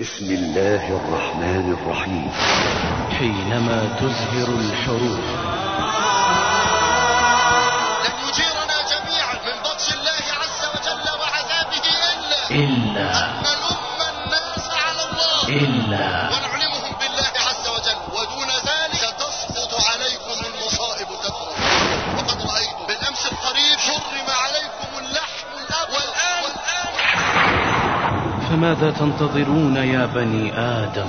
بسم الله الرحمن الرحيم. حينما تزهر الحروب لن يجيرنا جميعا من بطش الله عز وجل وعذابه إلا. إلا فماذا تنتظرون يا بني آدم؟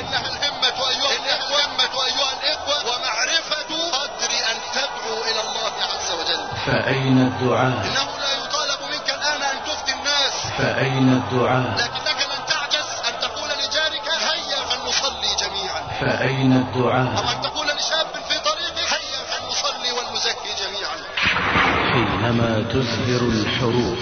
إنها الهمة أيها الإخوة. الهمة أيها الإخوة. ومعرفة قدر أن تدعو إلى الله عز وجل. فأين الدعاء؟ إنه لا يطالب منك الآن أن تفتي الناس. فأين الدعاء؟ لكنك لن تعجز أن تقول لجارك هيا فلنصلي جميعا. فأين أو الدعاء أن تقول لشاب في طريقك هيا فلنصلي ولنزكي جميعا. حينما تزهر الحروب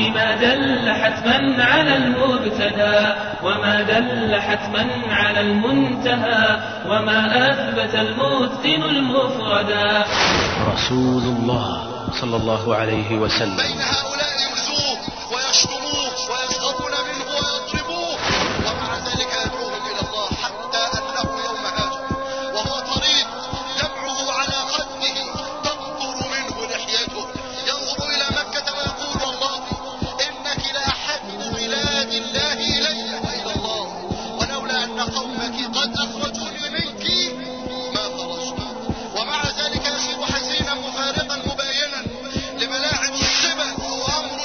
بما دل حتما على المبتدا وما دل حتما على المنتهى وما أثبت المتقن المفردا. رسول الله صلى الله عليه وسلم. قد اخرجوني منك ما خرجت ومع ذلك يصير حزينا مفارقا مباينا لملاعب السبا وهو أمر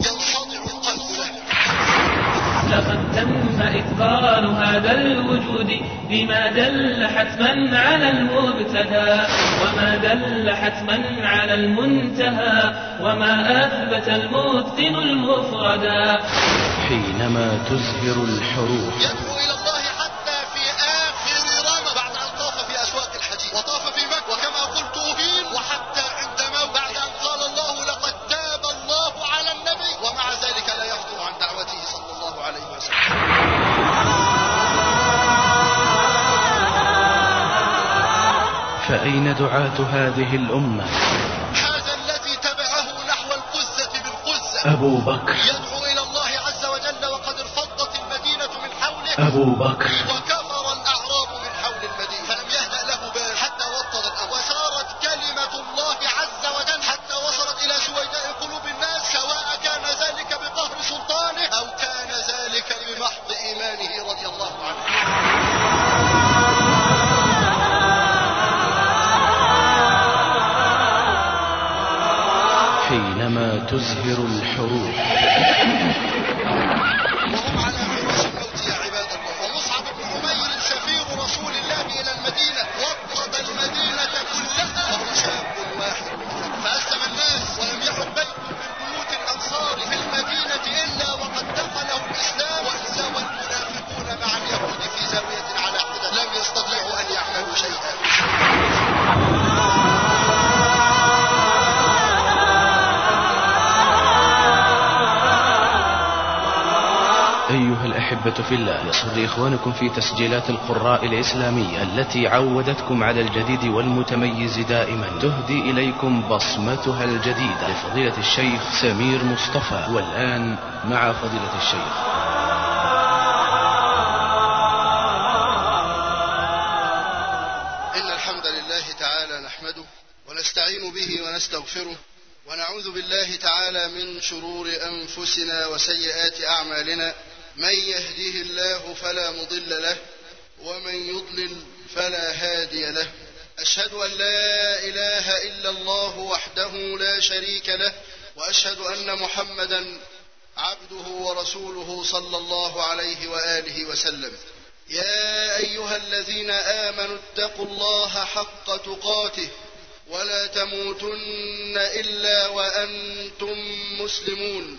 ينصدع القلب له لقد تم إكبار هذا الوجود بما دل حتما على المبتدأ وما دل حتما على المنتهى وما أثبت المتقن المفردأ. حينما تزهر الحروب يدعو إلى فأين دعاة هذه الأمة؟ هذا الذي تبعه نحو القزة بالقزة. أبو بكر. يدعو إلى الله عز وجل وقد ارفضت المدينة من حوله. أبو بكر. الأحبة في الله. يسر إخوانكم في تسجيلات القراء الإسلامية التي عودتكم على الجديد والمتميز دائما. تهدي إليكم بصمتها الجديدة. لفضيلة الشيخ سمير مصطفى. والآن مع فضيلة الشيخ. إن الحمد لله تعالى نحمده ونستعين به ونستغفره ونعوذ بالله تعالى من شرور أنفسنا وسيئات أعمالنا من يهده الله فلا مضل له ومن يضلل فلا هادي له. أشهد أن لا إله إلا الله وحده لا شريك له وأشهد أن محمدا عبده ورسوله صلى الله عليه وآله وسلم. يا أيها الذين آمنوا اتقوا الله حق تقاته ولا تموتن إلا وأنتم مسلمون.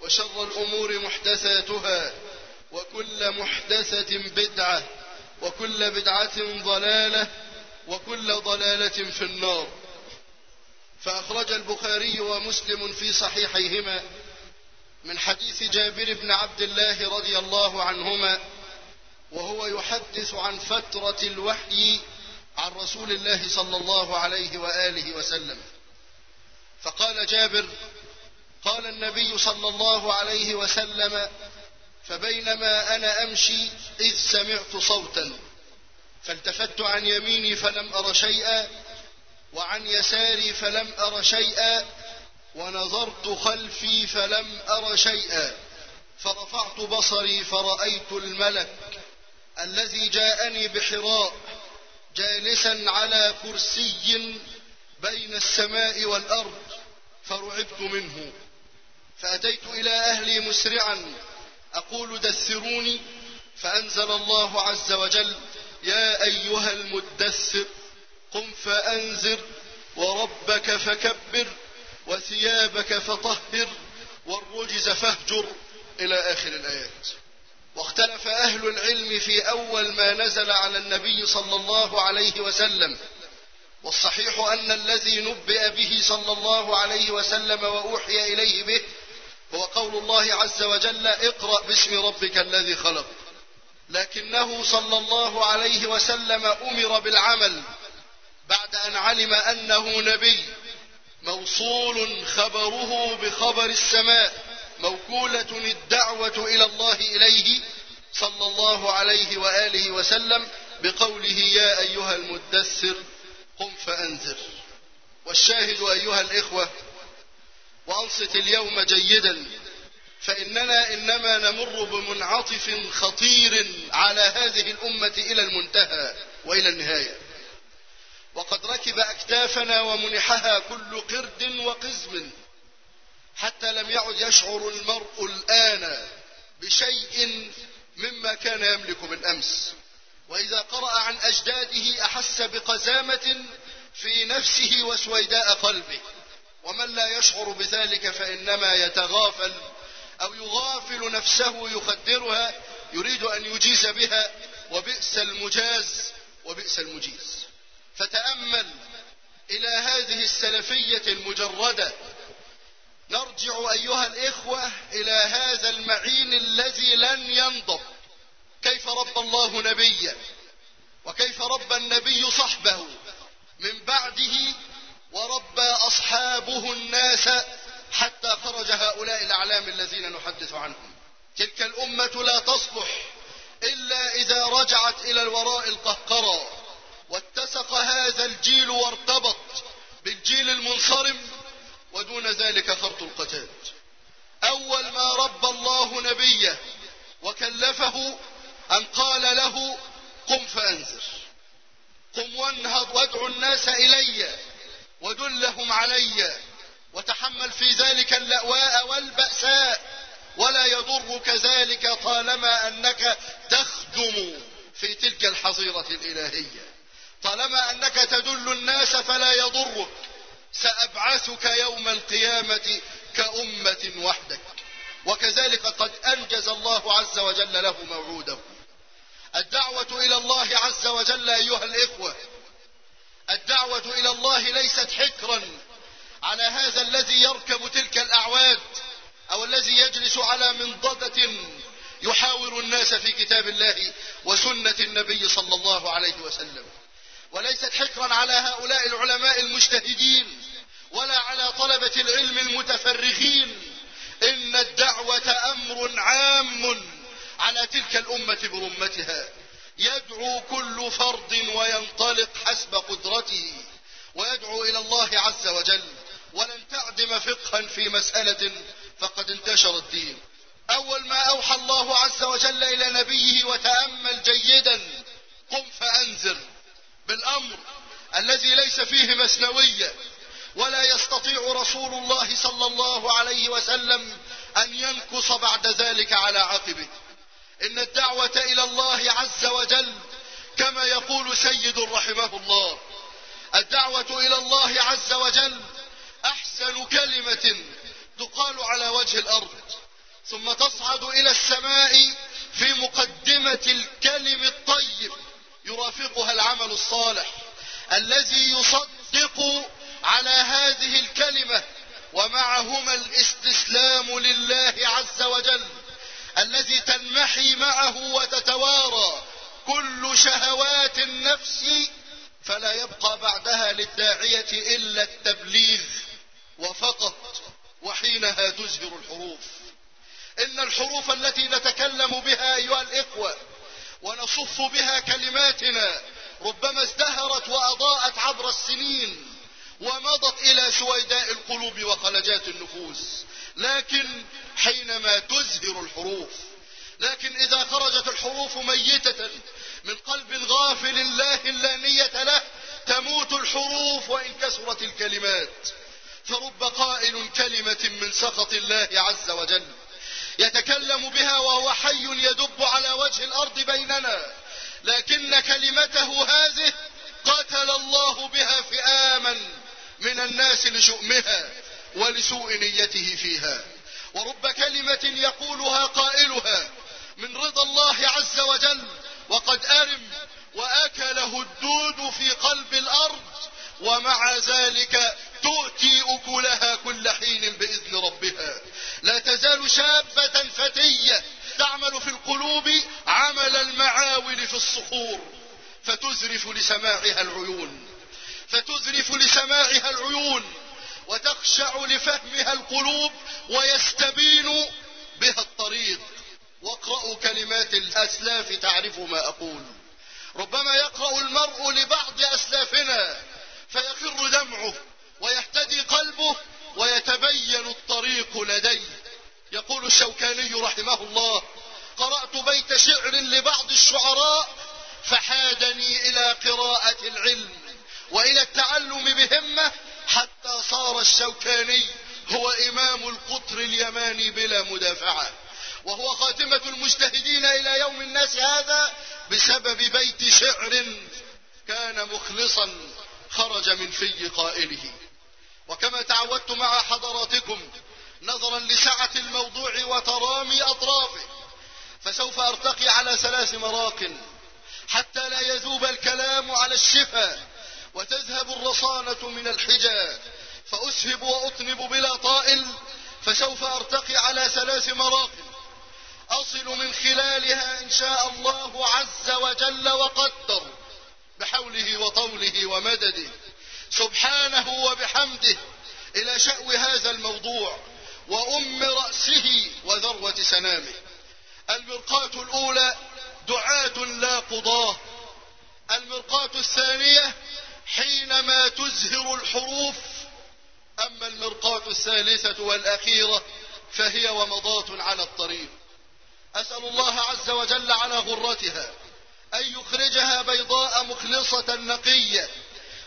وشر الأمور محدثاتها وكل محدثة بدعة وكل بدعة ضلالة وكل ضلالة في النار. فأخرج البخاري ومسلم في صحيحيهما من حديث جابر بن عبد الله رضي الله عنهما وهو يحدث عن فترة الوحي عن رسول الله صلى الله عليه وآله وسلم. فقال جابر قال النبي صلى الله عليه وسلم فبينما أنا أمشي إذ سمعت صوتا فالتفت عن يميني فلم أر شيئا وعن يساري فلم أر شيئا ونظرت خلفي فلم أر شيئا فرفعت بصري فرأيت الملك الذي جاءني بحراء جالسا على كرسي بين السماء والأرض فرعبت منه. فأتيت إلى أهلي مسرعا. أقول دثروني. فأنزل الله عز وجل يا أيها المدثر قم فأنذر وربك فكبر وثيابك فطهر والرجز فاهجر. إلى آخر الآيات. واختلف أهل العلم في أول ما نزل على النبي صلى الله عليه وسلم. والصحيح أن الذي نبئ به صلى الله عليه وسلم وأوحي إليه به هو قول الله عز وجل اقرأ باسم ربك الذي خلق. لكنه صلى الله عليه وسلم أمر بالعمل بعد أن علم أنه نبي. موصول خبره بخبر السماء موكولة الدعوة إلى الله إليه صلى الله عليه وآله وسلم بقوله يا أيها المدثر قم فأنذر. والشاهد أيها الإخوة وأنصت اليوم جيدا فإننا إنما نمر بمنعطف خطير على هذه الأمة إلى المنتهى وإلى النهاية. وقد ركب أكتافنا ومنحها كل قرد وقزم حتى لم يعد يشعر المرء الآن بشيء مما كان يملك من أمس. وإذا قرأ عن أجداده أحس بقزامة في نفسه وسويداء قلبه. ومن لا يشعر بذلك فإنما يتغافل أو يغافل نفسه يخدرها يريد أن يجيز بها وبئس المجاز وبئس المجيز. فتأمل إلى هذه السلفية المجردة. نرجع أيها الإخوة إلى هذا المعين الذي لن ينضب. كيف رب الله نبيا وكيف رب النبي صحبه؟ من بعده وربى أصحابه الناس حتى خرج هؤلاء الأعلام الذين نحدث عنهم. تلك الأمة لا تصلح إلا إذا رجعت إلى الوراء القهقرى. واتسق هذا الجيل وارتبط بالجيل المنصرم ودون ذلك خرط القتاد أول ما رب الله نبيه وكلفه أن قال له قم فأنذر. قم وانهض وادعو الناس إلي. ودلهم علي. وتحمل في ذلك اللأواء والبأساء. ولا يضرك ذلك طالما أنك تخدم في تلك الحظيرة الإلهية. طالما أنك تدل الناس فلا يضرك. سأبعثك يوم القيامة كأمة وحدك. وكذلك قد أنجز الله عز وجل له موعوده. الدعوة إلى الله عز وجل أيها الإخوة الدعوة إلى الله ليست حكرا. على هذا الذي يركب تلك الأعواد أو الذي يجلس على منضدة يحاور الناس في كتاب الله وسنة النبي صلى الله عليه وسلم. وليست حكرا على هؤلاء العلماء المجتهدين ولا على طلبة العلم المتفرغين إن الدعوة أمر عام على تلك الأمة برمتها. يدعو كل فرد وينطلق حسب قدرته ويدعو إلى الله عز وجل. ولن تعدم فقها في مسألة فقد انتشر الدين. أول ما أوحى الله عز وجل إلى نبيه وتأمل جيدا قم فأنذر بالأمر الذي ليس فيه مسنوية. ولا يستطيع رسول الله صلى الله عليه وسلم أن ينكص بعد ذلك على عقبه. إن الدعوة إلى الله عز وجل كما يقول سيد رحمه الله. الدعوة إلى الله عز وجل أحسن كلمة تقال على وجه الأرض ثم تصعد إلى السماء في مقدمة الكلم الطيب يرافقها العمل الصالح الذي يصدق على هذه الكلمة ومعهما الاستسلام لله عز وجل. الذي تنمحي معه وتتوارى كل شهوات النفس فلا يبقى بعدها للداعية إلا التبليغ وفقط وحينها تزهر الحروف. إن الحروف التي نتكلم بها أيها الإخوة ونصف بها كلماتنا ربما ازدهرت وأضاءت عبر السنين ومضت إلى سويداء القلوب وخلجات النفوس. لكن حينما تزهر الحروف لكن إذا خرجت الحروف ميتة من قلب غافل لا لا نية له تموت الحروف وإن كثرت الكلمات. فرب قائل كلمة من سخط الله عز وجل. يتكلم بها وهو حي يدب على وجه الأرض بيننا. لكن كلمته هذه قتل الله بها فئاما. من الناس لشؤمها ولسوء نيته فيها. ورب كلمة يقولها قائلها من رضا الله عز وجل وقد أرم وأكله الدود في قلب الأرض ومع ذلك تؤتي أكلها كل حين بإذن ربها. لا تزال شابة فتية تعمل في القلوب عمل المعاول في الصخور فتزرف لسماعها العيون. فتزرف لسماعها العيون وتخشع لفهمها القلوب ويستبين بها الطريق. واقرأوا كلمات الأسلاف تعرفوا ما أقول. ربما يقرأ المرء لبعض أسلافنا فيخر دمعه ويهتدي قلبه ويتبين الطريق لديه. يقول الشوكاني رحمه الله قرأت بيت شعر لبعض الشعراء فحادني إلى قراءة العلم. وإلى التعلم بهمة حتى صار الشوكاني هو إمام القطر اليماني بلا مدافعة. وهو خاتمة المجتهدين إلى يوم الناس هذا بسبب بيت شعر كان مخلصا خرج من في قائله. وكما تعودت مع حضراتكم نظرا لسعة الموضوع وترامي أطرافه فسوف أرتقي على ثلاث مراق حتى لا يذوب الكلام على الشفا وتذهب الرصانة من الحجى فأسهب وأطنب بلا طائل فسوف أرتقي على ثلاث مراق أصل من خلالها إن شاء الله عز وجل وقدر بحوله وطوله ومدده سبحانه وبحمده إلى شأو هذا الموضوع وأم رأسه وذروة سنامه. المرقاة الأولى دعاة لا قضاه. المرقاة الثانية حينما تزهر الحروف أما المرقاة الثالثة والأخيرة فهي ومضات على الطريق. أسأل الله عز وجل على غرتها أن يخرجها بيضاء مخلصة نقية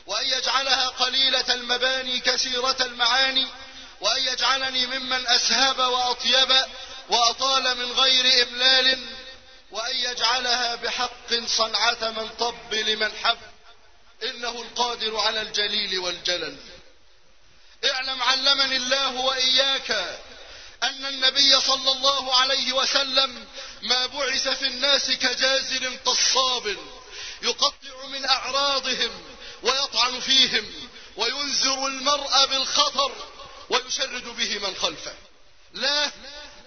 وأن يجعلها قليلة المباني كثيرة المعاني وأن يجعلني ممن أسهب وأطيب وأطال من غير إملال وأن يجعلها بحق صنعة من طب لمن حب. إنه القادر على الجليل والجلل. اعلم علمني الله وإياك أن النبي صلى الله عليه وسلم ما بعث في الناس كجازر قصاب يقطع من أعراضهم ويطعن فيهم وينذر المرء بالخطر ويشرد به من خلفه. لا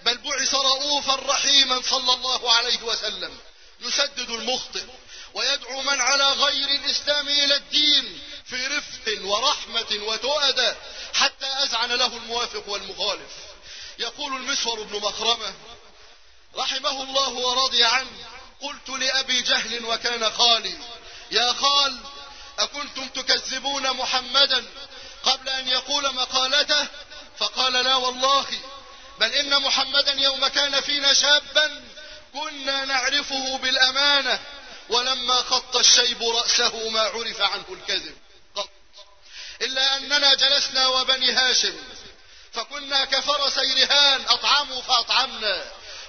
بل بعث رؤوفا رحيما صلى الله عليه وسلم يسدد المخطئ. ويدعو من على غير الإسلام إلى الدين في رفق ورحمة وتؤدى حتى أزعن له الموافق والمخالف. يقول المسور بن مخرمة رحمه الله ورضي عنه قلت لأبي جهل وكان خالي يا خال أكنتم تكذبون محمدا قبل أن يقول مقالته؟ فقال لا والله بل إن محمدا يوم كان فينا شابا كنا نعرفه بالأمانة. ولما خط الشيب رأسه ما عرف عنه الكذب. قط. إلا أننا جلسنا وبني هاشم فكنا كفرسي رهان أطعموا فأطعمنا.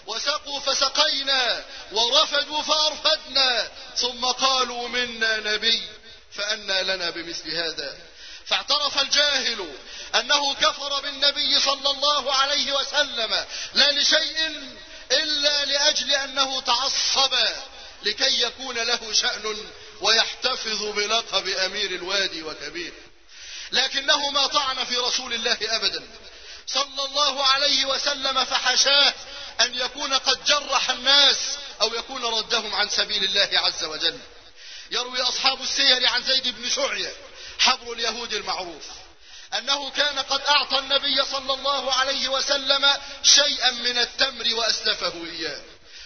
وسقوا فسقينا ورفدوا فأرفدنا. ثم قالوا منا نبي فأنى لنا بمثل هذا. فاعترف الجاهل أنه كفر بالنبي صلى الله عليه وسلم لا لشيء إلا لأجل أنه تعصب. لكي يكون له شأن ويحتفظ بلقب أمير الوادي وكبير. لكنه ما طعن في رسول الله أبدا. صلى الله عليه وسلم فحشاه أن يكون قد جرح الناس أو يكون ردهم عن سبيل الله عز وجل. يروي أصحاب السير عن زيد بن شعية حبر اليهود المعروف أنه كان قد أعطى النبي صلى الله عليه وسلم شيئا من التمر وأسلفه إياه.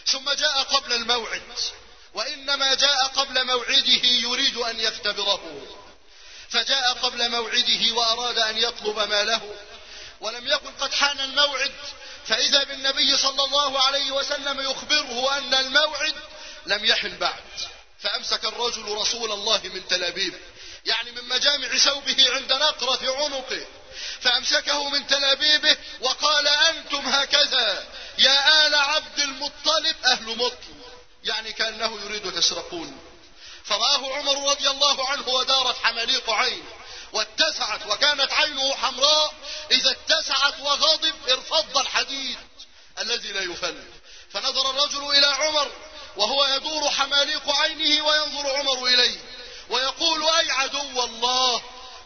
ثم جاء قبل الموعد. وإنما جاء قبل موعده يريد أن يختبره. فجاء قبل موعده وأراد أن يطلب ماله ولم يكن قد حان الموعد. فإذا بالنبي صلى الله عليه وسلم يخبره أن الموعد لم يحن بعد. فأمسك الرجل رسول الله من تلابيب يعني من مجامع ثوبه عند نقرة عنقه. فأمسكه من تلابيبه وقال أنتم هكذا يا آل عبد المطلب أهل مطل يعني كأنه يريد تسرقون فرآه عمر رضي الله عنه ودارت حماليق عين واتسعت وكانت عينه حمراء إذا اتسعت وغضب ارفض الحديد الذي لا يفل. فنظر الرجل إلى عمر وهو يدور حماليق عينه وينظر عمر إليه ويقول أي عدو الله؟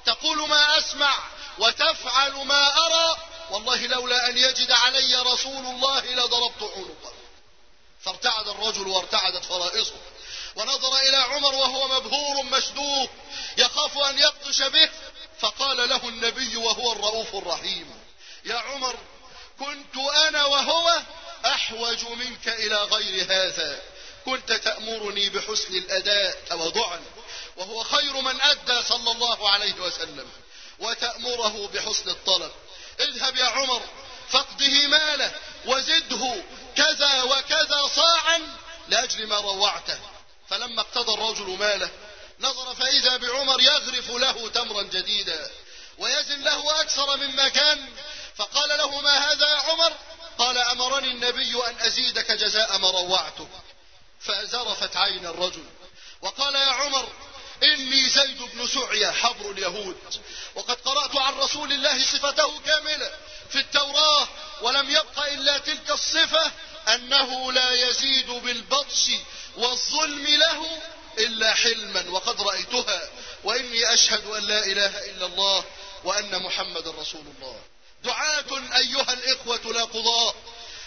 تقول ما أسمع وتفعل ما أرى؟ والله لولا أن يجد علي رسول الله لضربت عنقه. فارتعد الرجل وارتعدت فرائصه. ونظر إلى عمر وهو مبهور مشدوق يخاف أن يبطش به فقال له النبي وهو الرؤوف الرحيم يا عمر كنت أنا وهو أحوج منك إلى غير هذا. كنت تأمرني بحسن الأداء تواضعا وهو خير من أدى صلى الله عليه وسلم وتأمره بحسن الطلب. اذهب يا عمر فاقده ماله وزده كذا وكذا صاعا لأجل ما روعته. فلما اقتضى الرجل ماله نظر فإذا بعمر يغرف له تمرا جديدا ويزن له أكثر مما كان فقال له ما هذا يا عمر؟ قال أمرني النبي أن أزيدك جزاء ما روعتك فزرفت عين الرجل وقال يا عمر إني زيد بن سعية حبر اليهود. وقد قرأت عن رسول الله صفته كاملة في التوراة ولم يبق إلا تلك الصفة أنه لا يزيد بالبطش والظلم له إلا حلما وقد رأيتها. وإني أشهد أن لا إله إلا الله وأن محمد رسول الله. دعاة أيها الإخوة لا قضاء.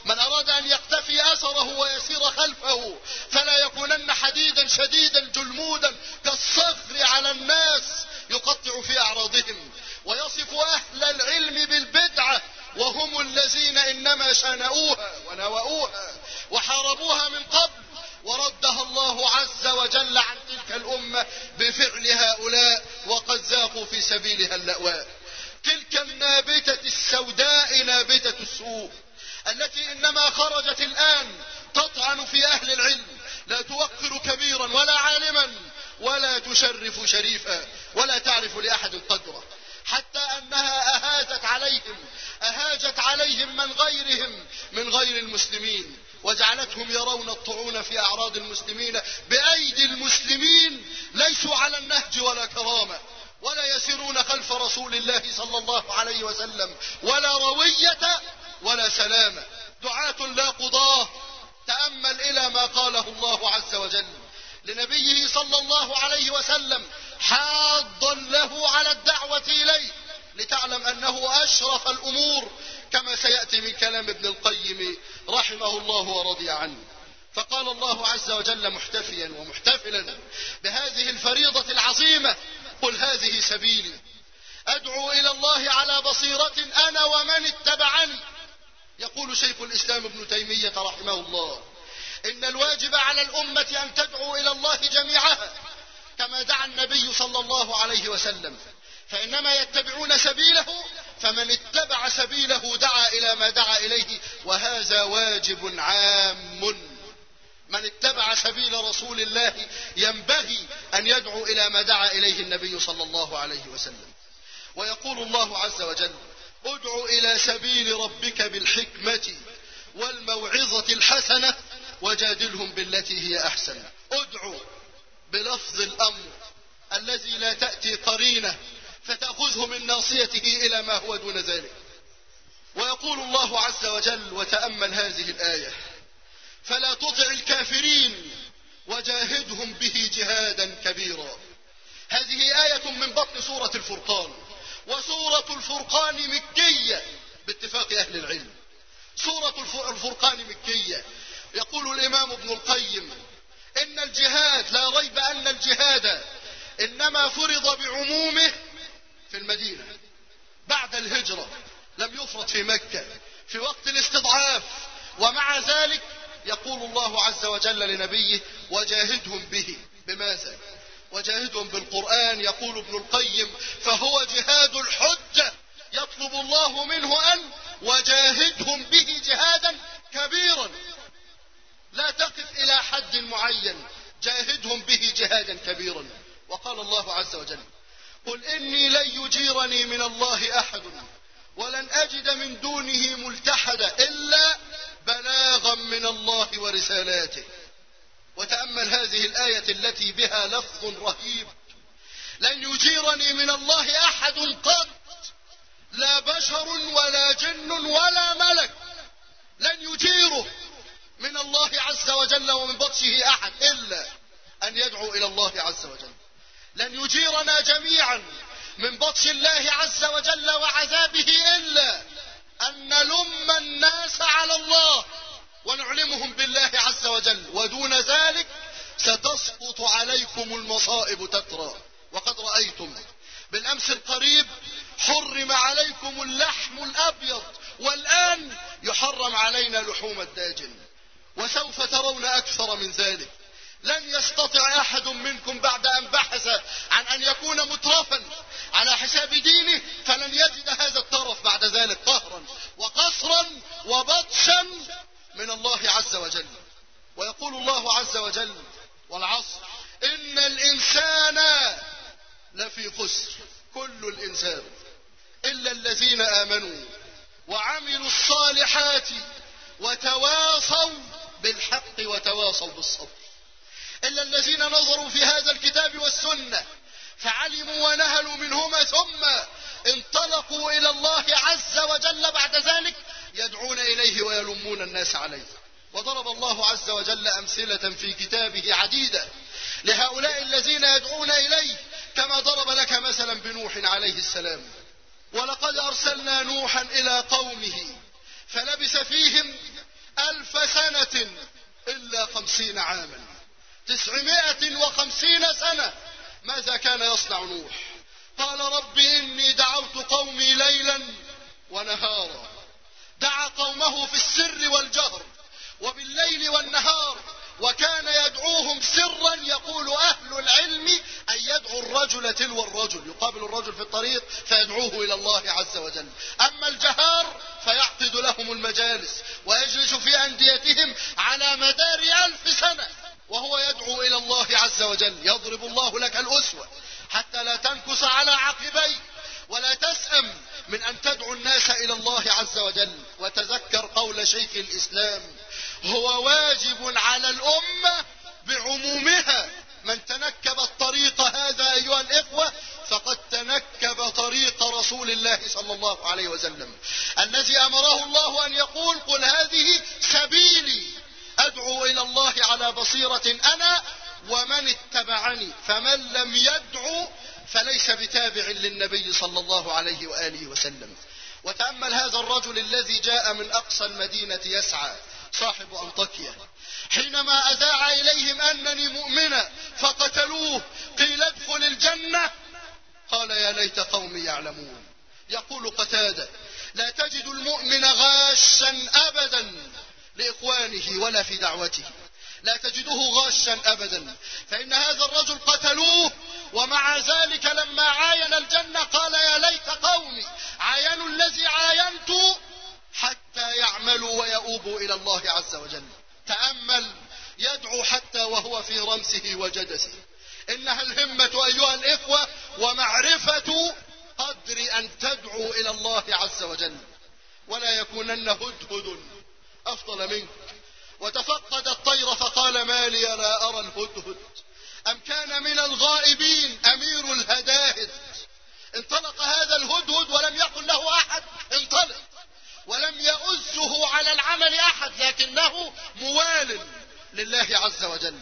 من أراد أن يقتفي أثره ويسير خلفه فلا يكونن حديدا شديدا جلمودا كالصخر على الناس يقطع في أعراضهم. ويصف أهل العلم بالبدعة وهم الذين إنما شنؤوها ونوؤوها وحاربوها من قبل وردها الله عز وجل عن تلك الأمة بفعل هؤلاء وقد ذاقوا في سبيلها اللأواء. تلك النابتة السوداء نابتة السوء. التي إنما خرجت الآن تطعن في أهل العلم لا توقر كبيرا ولا عالما ولا تشرف شريفا ولا تعرف لأحد قدره حتى أنها أهاجت عليهم أهاجت عليهم من غيرهم من غير المسلمين وجعلتهم يرون الطعون في أعراض المسلمين بأيدي المسلمين ليسوا على النهج ولا كرامة ولا يسيرون خلف رسول الله صلى الله عليه وسلم ولا روية ولا سلامة. دعاة لا قضاة. تأمل إلى ما قاله الله عز وجل. لنبيه صلى الله عليه وسلم حاضا له على الدعوة إليه. لتعلم أنه أشرف الأمور كما سيأتي من كلام ابن القيم رحمه الله ورضي عنه. فقال الله عز وجل محتفيا ومحتفلا بهذه الفريضة العظيمة قل هذه سبيلي. أدعو إلى الله على بصيرة أنا ومن اتبعني. يقول شيخ الإسلام ابن تيمية رحمه الله إن الواجب على الأمة أن تدعو إلى الله جميعها كما دعا النبي صلى الله عليه وسلم. فإنما يتبعون سبيله فمن اتبع سبيله دعا إلى ما دعا إليه وهذا واجب عام. من اتبع سبيل رسول الله ينبغي أن يدعو إلى ما دعا إليه النبي صلى الله عليه وسلم. ويقول الله عز وجل ادع إلى سبيل ربك بالحكمة والموعظة الحسنة وجادلهم بالتي هي أحسن. ادعو بلفظ الأمر الذي لا تأتي قرينة فتأخذه من ناصيته إلى ما هو دون ذلك. ويقول الله عز وجل وتأمل هذه الآية فلا تطع الكافرين وجاهدهم به جهادا كبيرا. هذه آية من بطن سورة الفرقان. وسورة الفرقان مكية باتفاق أهل العلم. سورة الفرقان مكية. يقول الإمام ابن القيم إن الجهاد لا ريب أن الجهاد إنما فرض بعمومه في المدينة. بعد الهجرة لم يفرض في مكة. في وقت الاستضعاف. ومع ذلك يقول الله عز وجل لنبيه وجاهدهم به. بماذا؟ وجاهدهم بالقرآن يقول ابن القيم فهو جهاد الحجة يطلب الله منه أن وجاهدهم به جهادا كبيرا. لا تقف إلى حد معين جاهدهم به جهادا كبيرا. وقال الله عز وجل قل إني لن يجيرني من الله أحد ولن أجد من دونه ملتحدا إلا بلاغا من الله ورسالاته. وتأمل هذه الآية التي بها لفظ رهيب. لن يجيرني من الله أحد قط لا بشر ولا جن ولا ملك. لن يجيره من الله عز وجل ومن بطشه أحد إلا أن يدعو إلى الله عز وجل. لن يجيرنا جميعا من بطش الله عز وجل وعذابه إلا أن نلم الناس على الله. ونعلمهم بالله عز وجل ودون ذلك ستسقط عليكم المصائب تترى. وقد رأيتم بالأمس القريب حرم عليكم اللحم الأبيض والآن يحرم علينا لحوم الداجن. وسوف ترون أكثر من ذلك. لن يستطع أحد منكم بعد أن بحث عن أن يكون مترفا على حساب دينه فلن يجد هذا الطرف بعد ذلك قهرا وقصرا وبطشا من الله عز وجل. ويقول الله عز وجل والعصر إن الإنسان لفي خسر كل الإنسان إلا الذين آمنوا وعملوا الصالحات وتواصوا بالحق وتواصوا بالصبر. إلا الذين نظروا في هذا الكتاب والسنة فعلموا ونهلوا منهما ثم انطلقوا إلى الله عز وجل بعد ذلك يدعون إليه ويلمون الناس عليه. وضرب الله عز وجل أمثلة في كتابه عديدة. لهؤلاء الذين يدعون إليه كما ضرب لك مثلا بنوح عليه السلام. ولقد أرسلنا نوحا إلى قومه فلبث فيهم ألف سنة إلا خمسين عاما. تسعمائة وخمسين سنة. ماذا كان يصنع نوح؟ قال رب إني دعوت قومي ليلا ونهارا. دعا قومه في السر والجهر وبالليل والنهار وكان يدعوهم سرا يقول أهل العلم أن يدعو الرجل تلو الرجل يقابل الرجل في الطريق فيدعوه إلى الله عز وجل أما الجهار فيعقد لهم المجالس ويجلس في أنديتهم على مدار ألف سنة وهو يدعو إلى الله عز وجل يضرب الله لك الأسوة حتى لا تنكس على عقبيك ولا تسأم من أن تدعو الناس إلى الله عز وجل وتذكر قول شيخ الإسلام هو واجب على الأمة بعمومها من تنكب الطريق هذا أيها الإخوة فقد تنكب طريق رسول الله صلى الله عليه وسلم. الذي أمره الله أن يقول قل هذه سبيلي أدعو إلى الله على بصيرة أنا ومن اتبعني. فمن لم يدعو فليس بتابع للنبي صلى الله عليه وآله وسلم. وتأمل هذا الرجل الذي جاء من أقصى المدينة يسعى صاحب أنطاكيا. حينما أذاع إليهم أنني مؤمنا فقتلوه قيل ادخل الجنة. قال يا ليت قومي يعلمون. يقول قتادة لا تجد المؤمن غاشا أبدا لإخوانه ولا في دعوته. لا تجده غاشا أبدا. فإن هذا الرجل قتلوه ومع ذلك لما عاين الجنة قال يا ليت قومي عاينوا الذي عاينت حتى يعملوا ويؤوبوا إلى الله عز وجل. تأمل يدعو حتى وهو في رمسه وجدسه. إنها الهمة أيها الإخوة ومعرفة قدر أن تدعو إلى الله عز وجل. ولا يكونن هدهد أفضل منك. وتفقد الطير فقال ما لي لا أرى الهدهد أم كان من الغائبين أمير الهداهد. انطلق هذا الهدهد ولم يقل له أحد. انطلق. ولم يؤزه على العمل أحد لكنه موال لله عز وجل.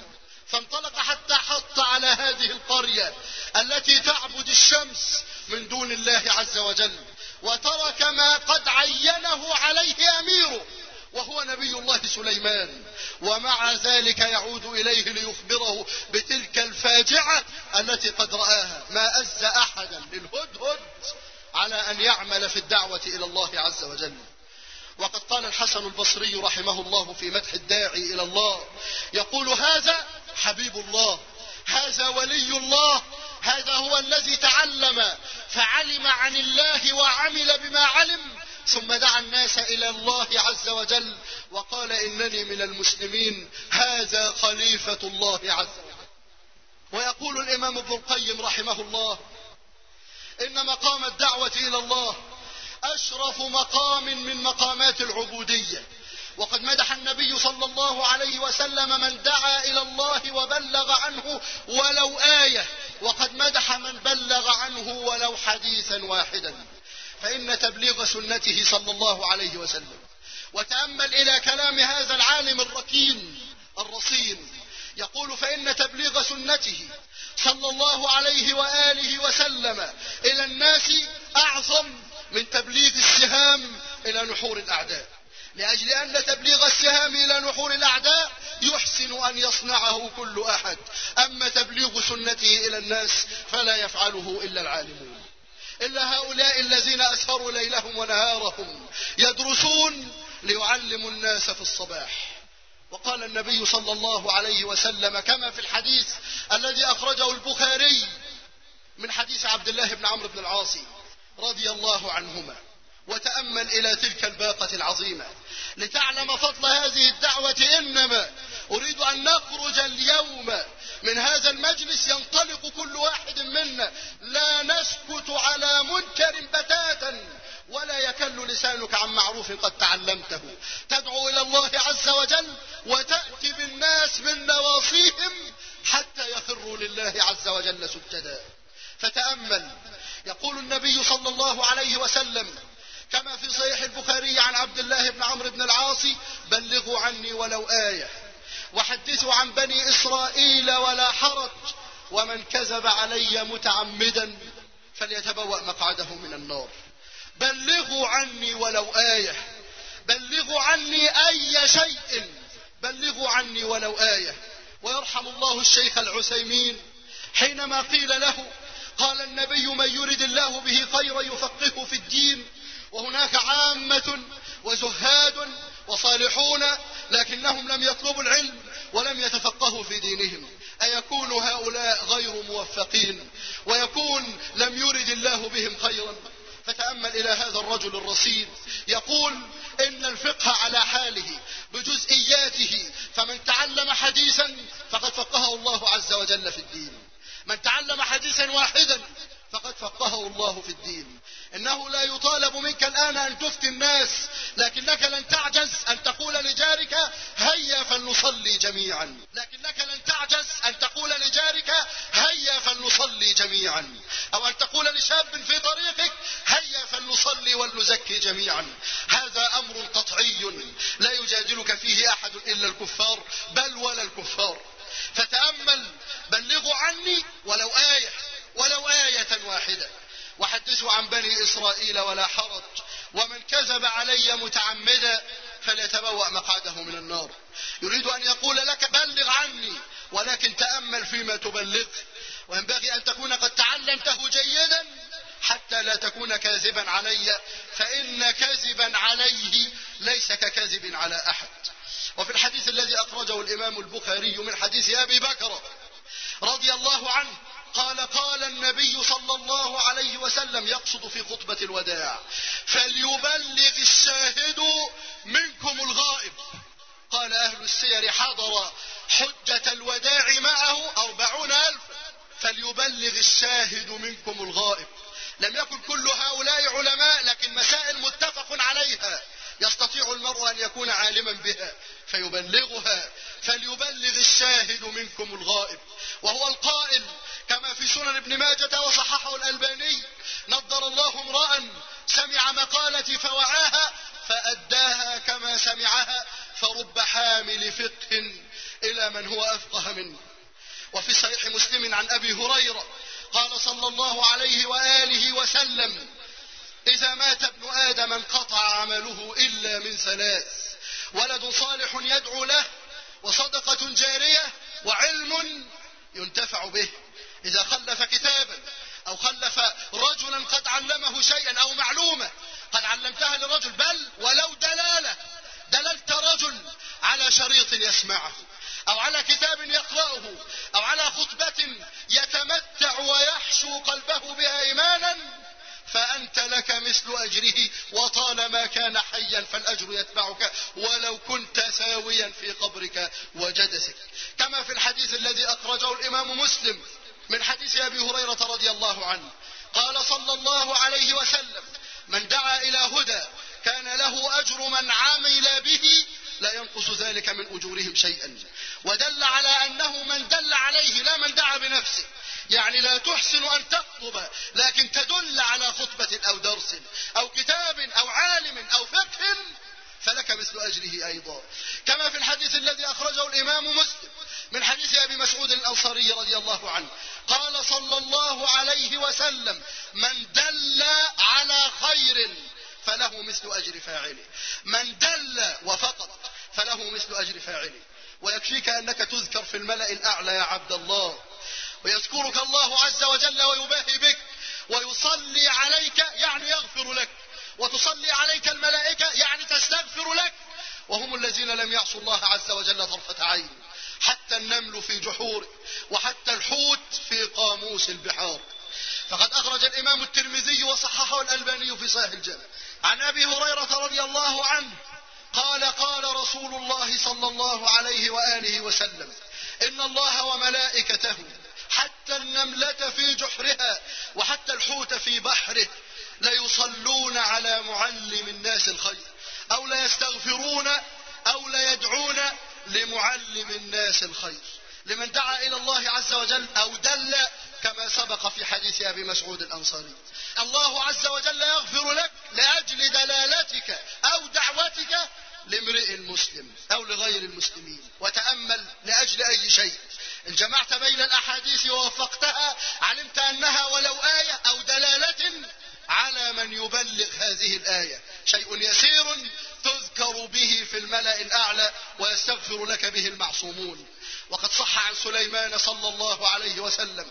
فانطلق حتى حط على هذه القرية التي تعبد الشمس من دون الله عز وجل. وترك ما قد عينه عليه أميره. وهو نبي الله سليمان. ومع ذلك يعود إليه ليخبره بتلك الفاجعة التي قد رآها. ما أز أحدا للهدهد على أن يعمل في الدعوة إلى الله عز وجل. وقد قال الحسن البصري رحمه الله في مدح الداعي إلى الله يقول هذا حبيب الله هذا ولي الله هذا هو الذي تعلم فعلم عن الله وعمل بما علم ثم دعا الناس إلى الله عز وجل وقال إنني من المسلمين هذا خليفة الله عز وجل. ويقول الإمام ابن القيم رحمه الله إن مقام الدعوة إلى الله أشرف مقام من مقامات العبودية. وقد مدح النبي صلى الله عليه وسلم من دعا إلى الله وبلغ عنه ولو آية. وقد مدح من بلغ عنه ولو حديثا واحدا. فإن تبليغ سنته صلى الله عليه وسلم وتأمل إلى كلام هذا العالم الركين الرصين يقول فإن تبليغ سنته صلى الله عليه وآله وسلم إلى الناس أعظم من تبليغ السهام إلى نحور الأعداء. لأجل أن تبليغ السهام إلى نحور الأعداء يحسن أن يصنعه كل أحد. أما تبليغ سنته إلى الناس فلا يفعله إلا العالمون. إلا هؤلاء الذين أسهروا ليلهم ونهارهم يدرسون ليعلموا الناس في الصباح. وقال النبي صلى الله عليه وسلم كما في الحديث الذي أخرجه البخاري من حديث عبد الله بن عمرو بن العاص رضي الله عنهما. وتأمل إلى تلك الباقة العظيمة. لتعلم فضل هذه الدعوة إنما أريد أن نخرج اليوم من هذا المجلس ينطلق كل واحد منا لا نسكت على منكر بتاتا ولا يكل لسانك عن معروف قد تعلمته. تدعو إلى الله عز وجل وتأتي بالناس من نواصيهم حتى يخروا لله عز وجل سجدا. فتأمل. يقول النبي صلى الله عليه وسلم كما في صحيح البخاري عن عبد الله بن عمرو بن العاص بلغوا عني ولو آية وحدثوا عن بني إسرائيل ولا حرج ومن كذب علي متعمدا فليتبوأ مقعده من النار. بلغوا عني ولو آية بلغوا عني أي شيء بلغوا عني ولو آية. ويرحم الله الشيخ العثيمين حينما قيل له قال النبي من يرد الله به خيرا يفقهه في الدين وهناك عامة وزهاد وصالحون لكنهم لم يطلبوا العلم ولم يتفقهوا في دينهم. أيكون هؤلاء غير موفقين؟ ويكون لم يرد الله بهم خيرا؟ فتأمل إلى هذا الرجل الرصيد. يقول إن الفقه على حاله بجزئياته فمن تعلم حديثا فقد فقهه الله عز وجل في الدين. من تعلم حديثا واحدا فقد فقهه الله في الدين. إنه لا يطالب منك الآن أن تفتي الناس لكنك لن تعجز أن تقول لجارك هيا فلنصلي جميعا. لكنك لن تعجز أن تقول لجارك هيا فلنصلي جميعا. أو أن تقول لشاب في طريقك هيا فلنصلي ولنزكي جميعا. هذا أمر قطعي لا يجادلك فيه أحد إلا الكفار بل ولا الكفار. فتأمل بلغوا عني ولو آية ولو آية واحدة. وحدثوا عن بني إسرائيل ولا حرج. ومن كذب علي متعمدا فليتبوأ مقعده من النار. يريد أن يقول لك بلغ عني ولكن تأمل فيما تبلغ. وينبغي أن تكون قد تعلمته جيدا حتى لا تكون كاذبا علي فإن كذبا عليه ليس ككذب على أحد. وفي الحديث الذي أخرجه الإمام البخاري من حديث أبي بكر رضي الله عنه قال قال النبي صلى الله عليه وسلم يقصد في خطبة الوداع فليبلغ الشاهد منكم الغائب. قال أهل السير حضر حجة الوداع معه أربعون ألف فليبلغ الشاهد منكم الغائب. لم يكن كل هؤلاء علماء لكن مسائل متفق عليها. يستطيع المرء أن يكون عالما بها فيبلغها فليبلغ الشاهد منكم الغائب. وهو القائل كما في سنن ابن ماجة وصححه الألباني نضر الله امرأ سمع مقالتي فوعاها فأداها كما سمعها فرب حامل فقه إلى من هو أفقه منه. وفي صحيح مسلم عن أبي هريرة قال صلى الله عليه وآله وسلم إذا مات ابن آدم انقطع عمله إلا من ثلاث. ولد صالح يدعو له وصدقة جارية وعلم ينتفع به. إذا خلف كتابا أو خلف رجلا قد علمه شيئا أو معلومة قد علمتها لرجل بل ولو دلالة دللت رجل على شريط يسمعه أو على كتاب يقرأه أو على خطبة يتمتع ويحشو قلبه بها إيمانا فأنت لك مثل أجره وطالما كان حيا فالأجر يتبعك ولو كنت ساويا في قبرك وجدسك. كما في الحديث الذي أخرجه الإمام مسلم من حديث أبي هريرة رضي الله عنه. قال صلى الله عليه وسلم من دعا إلى هدى كان له أجر من عمل به لا ينقص ذلك من أجورهم شيئا. ودل على أنه من دل عليه لا من دعا بنفسه. يعني لا تحسن أن تخطب لكن تدل على خطبة أو درس أو كتاب أو عالم أو فقه فلك مثل أجره أيضا. كما في الحديث الذي أخرجه الإمام مسلم من حديث أبي مسعود الأنصاري رضي الله عنه قال صلى الله عليه وسلم من دل على خير فله مثل أجر فاعله من دل وفقط فله مثل أجر فاعله. ويكفيك أنك تذكر في الملأ الأعلى يا عبد الله. ويذكرك الله عز وجل ويباهي بك ويصلي عليك يعني يغفر لك وتصلي عليك الملائكة يعني تستغفر لك وهم الذين لم يعصوا الله عز وجل طرفة عين حتى النمل في جحور وحتى الحوت في قاموس البحار فقد أخرج الإمام الترمذي وصححه الألباني في صحيح الجامع. عن أبي هريرة رضي الله عنه قال قال رسول الله صلى الله عليه وآله وسلم إن الله وملائكته حتى النملة في جحرها وحتى الحوت في بحره ليصلون على معلم الناس الخير أو ليستغفرون أو ليدعون لمعلم الناس الخير. لمن دعا إلى الله عز وجل أو دل كما سبق في حديث أبي مسعود الأنصاري. الله عز وجل يغفر لك لأجل دلالتك أو دعوتك لامرئ مسلم أو لغير المسلمين وتأمل لأجل أي شيء. إن جمعت بين الأحاديث ووفقتها علمت أنها ولو آية أو دلالة على من يبلغ هذه الآية. شيء يسير تذكر به في الملأ الأعلى ويستغفر لك به المعصومون. وقد صح عن سليمان صلى الله عليه وسلم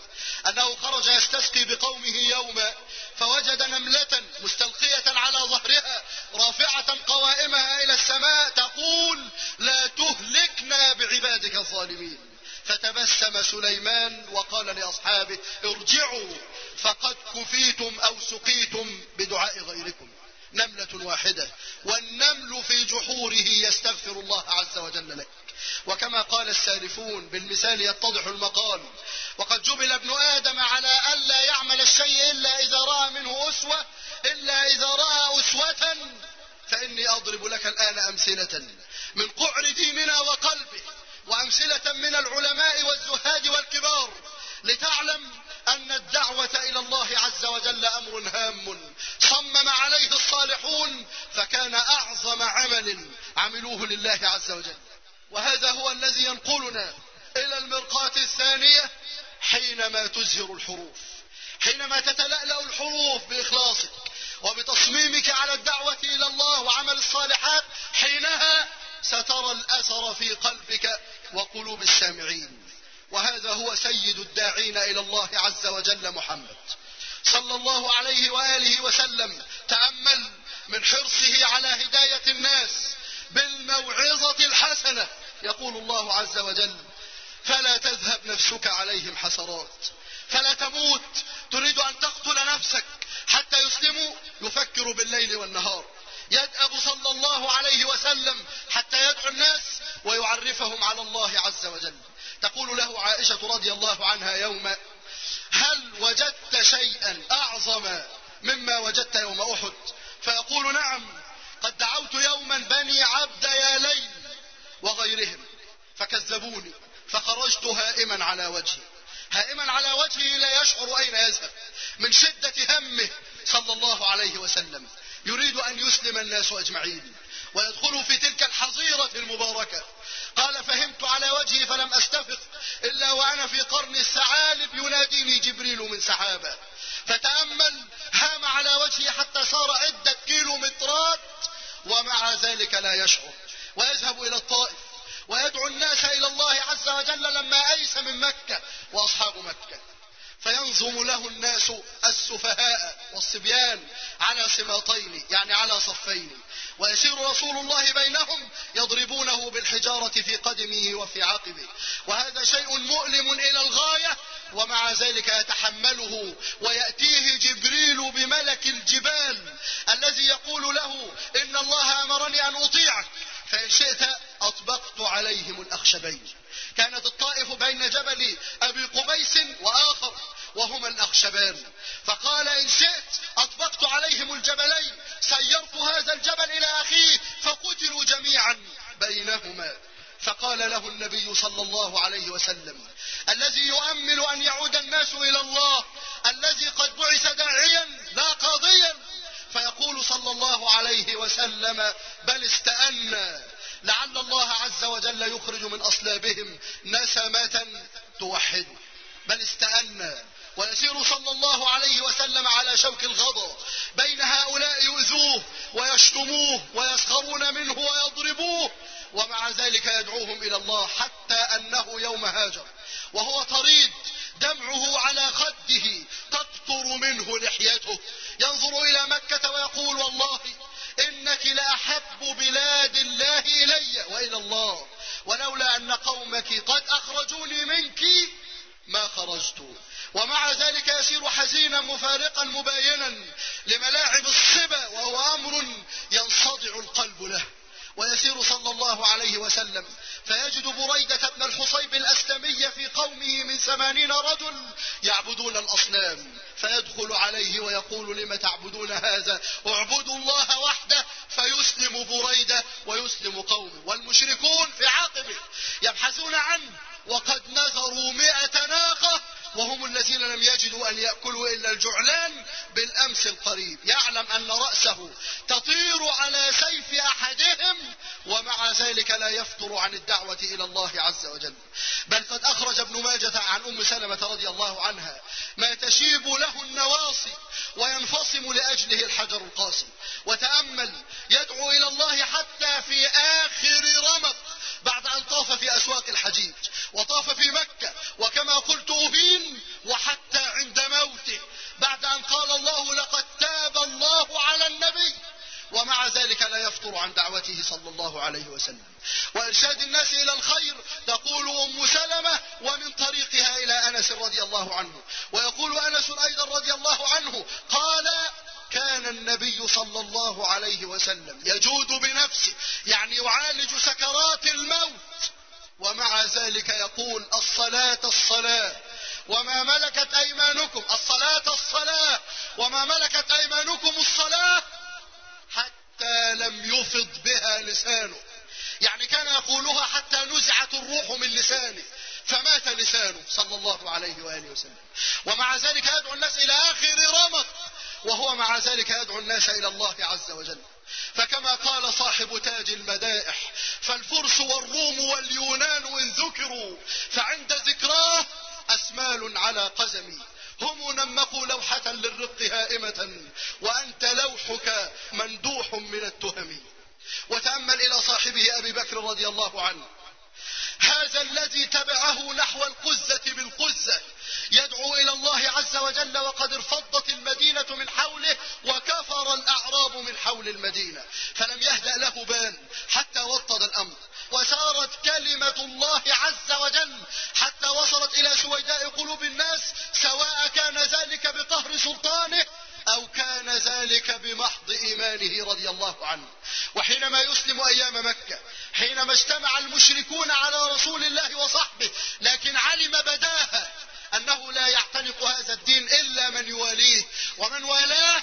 أنه خرج يستسقي بقومه يوما فوجد نملة مستلقية على ظهرها رافعة قوائمها إلى السماء تقول لا تهلكنا بعبادك الظالمين. فتبسم سليمان وقال لأصحابه ارجعوا فقد كفيتم أو سقيتم بدعاء غيركم. نملة واحدة والنمل في جحوره يستغفر الله عز وجل لك وكما قال السالفون بالمثال يتضح المقال وقد جبل ابن آدم على ألا يعمل الشيء إلا إذا رأى منه أسوة إلا إذا رأى أسوة فإني أضرب لك الآن أمثلة من قعر ديننا وقلبه وأمثلة من العلماء والزهاد والكبار لتعلم أن الدعوة إلى الله عز وجل أمر هام صمم عليه الصالحون فكان أعظم عمل عملوه لله عز وجل. وهذا هو الذي ينقلنا إلى المرقاة الثانية حينما تزهر الحروف حينما تتلألأ الحروف بإخلاصك وبتصميمك على الدعوة إلى الله وعمل الصالحات حينها سترى الأثر في قلبك وقلوب السامعين. وهذا هو سيد الداعين إلى الله عز وجل محمد. صلى الله عليه وآله وسلم تأمل من حرصه على هداية الناس بالموعظة الحسنة يقول الله عز وجل فلا تذهب نفسك عليهم حسرات فلا تموت تريد أن تقتل نفسك حتى يسلموا يفكر بالليل والنهار. يدأب صلى الله عليه وسلم حتى يدعو الناس ويعرفهم على الله عز وجل. تقول له عائشة رضي الله عنها يوما هل وجدت شيئا أعظم مما وجدت يوم أحد؟ فيقول نعم قد دعوت يوما بني عبد يا ليل. وغيرهم. فكذبوني. فخرجت هائما على وجهي. هائما على وجهه لا يشعر أين يذهب. من شدة همه صلى الله عليه وسلم. يريد أن يسلم الناس أجمعين. ويدخلوا في تلك الحظيرة المباركة. قال فهمت على وجهي فلم أستفق إلا وأنا في قرن الثعالب يناديني جبريل من سحابة. فتأمل هام على وجهي حتى صار عدة كيلومترات ومع ذلك لا يشعر. ويذهب إلى الطائف ويدعو الناس إلى الله عز وجل لما أيس من مكة وأصحاب مكة. فينظم له الناس السفهاء والصبيان على سماطين يعني على صفين. ويسير رسول الله بينهم يضربونه بالحجارة في قدمه وفي عقبه. وهذا شيء مؤلم إلى الغاية ومع ذلك يتحمله ويأتيه جبريل بملك الجبال الذي يقول له إن الله أمرني أن أطيعك. فإن شئت أطبقت عليهم الأخشبين. كانت الطائف بين جبل أبي قبيس وآخر وهما الأخشبان. فقال إن شئت أطبقت عليهم الجبلين سيرت هذا الجبل إلى أخيه فقتلوا جميعا بينهما. فقال له النبي صلى الله عليه وسلم الذي يؤمل أن يعود الناس إلى الله الذي قد بعث داعيا لا قاضيا فيقول صلى الله عليه وسلم بل استأنى لعل الله عز وجل يخرج من أصلابهم نسمة توحد. بل استأنى ويسير صلى الله عليه وسلم على شوك الغضا بين هؤلاء يؤذوه ويشتموه ويسخرون منه ويضربوه. ومع ذلك يدعوهم إلى الله حتى أنه يوم هاجر. وهو طريد دمعه على خده تقطر منه لحيته. ينظر إلى مكة ويقول والله إنك لأحب بلاد الله إلي وإلى الله. ولولا أن قومك قد أخرجوني منك ما خرجت. ومع ذلك يسير حزينا مفارقا مباينا لملاعب الصبا وهو أمر ينصدع القلب له. ويسير صلى الله عليه وسلم. فيجد بريدة بن الحصيب الأسلمي في قومه من ثمانين رجل يعبدون الأصنام. فيدخل عليه ويقول لم تعبدون هذا؟ اعبدوا الله وحده فيسلم بريدة ويسلم قومه. والمشركون في عقبه يبحثون عنه. وقد نذروا مئة ناقة وهم الذين لم يجدوا أن يأكلوا إلا الجعلان بالأمس القريب. يعلم أن رأسه تطير على سيف أحدهم ومع ذلك لا يفتر عن الدعوة إلى الله عز وجل. بل قد أخرج ابن ماجة عن أم سلمة رضي الله عنها ما تشيب له النواصي وينفصم لأجله الحجر القاسي وتأمل يدعو إلى الله حتى في آخر رمق بعد أن طاف في أسواق الحجيج. عليه وسلم. وإرشاد الناس إلى الخير تقول أم سلمة ومن طريقها إلى أنس رضي الله عنه. ويقول أنس أيضا رضي الله عنه قال كان النبي صلى الله عليه وسلم يجود بنفسه يعني يعالج سكرات الموت. ومع ذلك يقول الصلاة الصلاة. وما ملكت أيمانكم الصلاة الصلاة. وما ملكت أيمانكم الصلاة لم يفض بها لسانه. يعني كان يقولها حتى نزعت الروح من لسانه. فمات لسانه صلى الله عليه وآله وسلم. ومع ذلك يدعو الناس إلى آخر رمق. وهو مع ذلك يدعو الناس إلى الله عز وجل. فكما قال صاحب تاج المدائح فالفرس والروم واليونان إن ذكروا فعند ذكراه أسمال على قزمي. هم نمقوا لوحة للرق هائمة وأنت لوحك مندوح من التهم. وتأمل إلى صاحبه أبي بكر رضي الله عنه. هذا الذي تبعه نحو القزة بالقزة. يدعو إلى الله عز وجل وقد ارفضت المدينة من حوله وكفر الأعراب من حول المدينة. فلم يهدأ له بال حتى كلمة الله عز وجل حتى وصلت إلى سويداء قلوب الناس سواء كان ذلك بقهر سلطانه أو كان ذلك بمحض إيمانه رضي الله عنه. وحينما يسلم أيام مكة حينما اجتمع المشركون على رسول الله وصحبه لكن علم بداها أنه لا يعتنق هذا الدين إلا من يواليه ومن والاه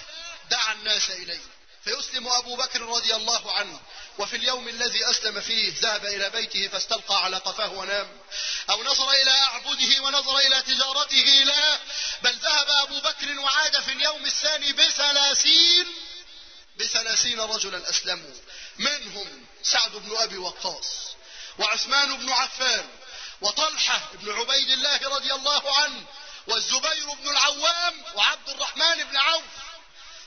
دعا الناس إليه. فيسلم أبو بكر رضي الله عنه وفي اليوم الذي أسلم فيه ذهب إلى بيته فاستلقى على قفاه ونام. أو نظر إلى أعبده ونظر إلى تجارته لا. بل ذهب أبو بكر وعاد في اليوم الثاني بثلاثين بثلاثين رجلا أسلموا. منهم سعد بن أبي وقاص وعثمان بن عفان وطلحة بن عبيد الله رضي الله عنه والزبير بن العوام وعبد الرحمن بن عوف.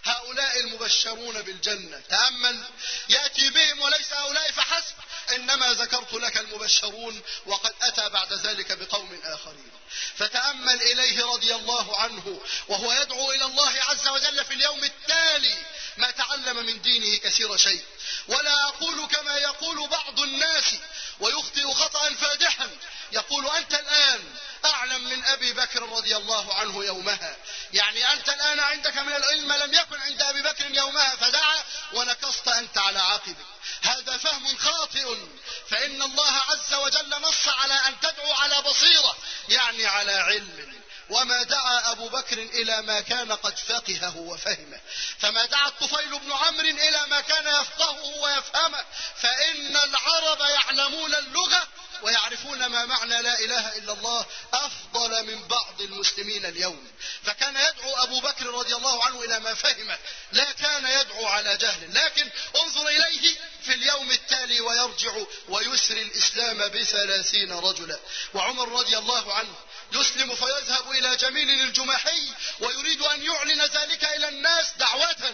هؤلاء المبشرون بالجنة. تأمل. يأتي بهم وليس هؤلاء فحسب. إنما ذكرت لك المبشرون وقد أتى بعد ذلك بقوم آخرين. فتأمل إليه رضي الله عنه وهو يدعو إلى الله عز وجل في اليوم التالي. ما تعلم من دينه كثير شيء ولا أقول كما يقول بعض الناس ويخطئ خطأ فادحا يقول أنت الآن أعلم من أبي بكر رضي الله عنه يومها. يعني أنت الآن عندك من العلم لم يكن عند أبي بكر يومها فدعا ونكصت أنت على عقبك هذا فهم خاطئ فإن الله عز وجل نص على أن تدعو على بصيرة يعني على علم. وما دعا أبو بكر إلى ما كان قد فقهه وفهمه. فما دعا الطفيل بن عمرو إلى ما كان يفقهه ويفهمه. فإن العرب يعلمون اللغة ويعرفون ما معنى لا إله إلا الله أفضل من بعض المسلمين اليوم. فكان يدعو أبو بكر رضي الله عنه إلى ما فهمه. لا كان يدعو على جهل. لكن انظر إليه في اليوم التالي ويرجع ويسري الإسلام بثلاثين رجلا. وعمر رضي الله عنه يسلم فيذهب إلى جميل الجمحي ويريد أن يعلن ذلك إلى الناس دعوة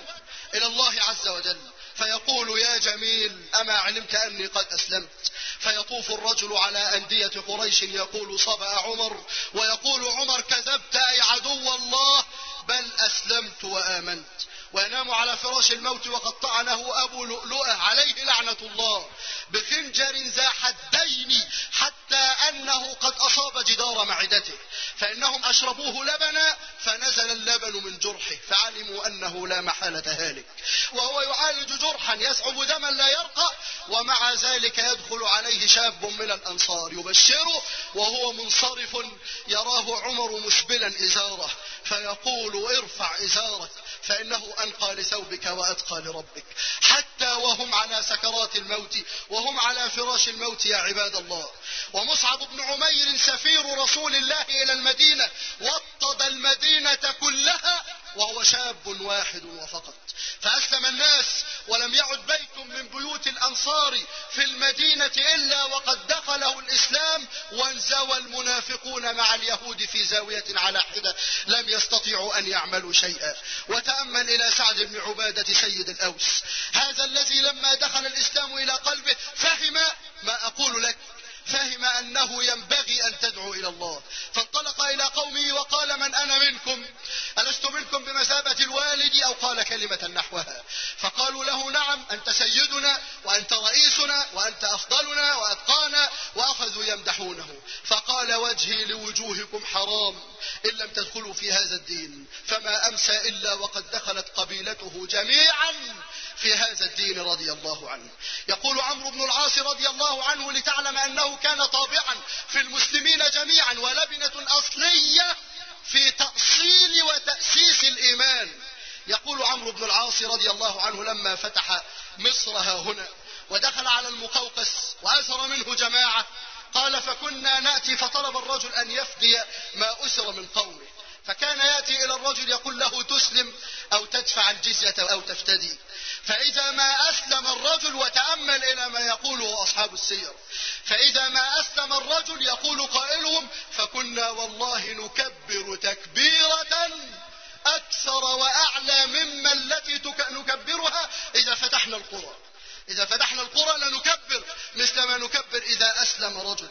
إلى الله عز وجل. فيقول يا جميل أما علمت أني قد أسلمت؟ فيطوف الرجل على أندية قريش يقول صبأ عمر ويقول عمر كذبت أي عدو الله بل أسلمت وآمنت. وينام على فراش الموت وقد طعنه أبو لؤلؤة عليه لعنة الله بخنجر ذا حدين حتى أنه قد أصاب جدار معدته. فإنهم أشربوه لبنا فنزل اللبن من جرحه فعلموا أنه لا محالة هالك. وهو يعالج جرحا يسعب دما لا يرقى ومع ذلك يدخل عليه شاب من الأنصار يبشره وهو منصرف يراه عمر مسبلا إزاره فيقول ارفع إزارك. فإنه أنقى لثوبك وأتقى لربك. حتى وهم على سكرات الموت وهم على فراش الموت يا عباد الله. ومصعب بن عمير سفير رسول الله إلى المدينة وطد المدينة كلها وهو شاب واحد وفقط. فأسلم الناس ولم يعد بيت من بيوت الأنصار في المدينة إلا وقد دخله الإسلام وانزوى المنافقون مع اليهود في زاوية على حدة. لم يستطيعوا أن يعملوا شيئا. وتأمل إلى سعد بن عبادة سيد الأوس. هذا الذي لما دخل الإسلام إلى قلبه فهم ما أقول لك. فهم أنه ينبغي أن تدعو إلى الله. فانطلق إلى قومه وقال من أنا منكم؟ ألست منكم بمثابة الوالد أو قال كلمة نحوها؟ فقالوا له نعم أنت سيدنا وأنت رئيسنا وأنت أفضلنا وأتقانا وأخذوا يمدحونه. فقال وجهي لوجوهكم حرام إن لم تدخلوا في هذا الدين فما أمسى إلا وقد دخلت قبيلته جميعا. في هذا الدين رضي الله عنه. يقول عمرو بن العاص رضي الله عنه لتعلم أنه كان طابعا في المسلمين جميعا ولبنة أصلية في تأصيل وتأسيس الإيمان. يقول عمرو بن العاص رضي الله عنه لما فتح مصر ها هنا ودخل على المقوقس وأسر منه جماعة قال فكنا نأتي فطلب الرجل أن يفدي ما أسر من قومه. فكان يأتي إلى الرجل يقول له تسلم أو تدفع الجزية أو تفتدي. فإذا ما أسلم الرجل وتأمل إلى ما يقوله أصحاب السير. فإذا ما أسلم الرجل يقول قائلهم فكنا والله نكبر تكبيرة أكثر وأعلى مما التي نكبرها إذا فتحنا القرى. إذا فتحنا القرى لنكبر مثل ما نكبر إذا أسلم رجل.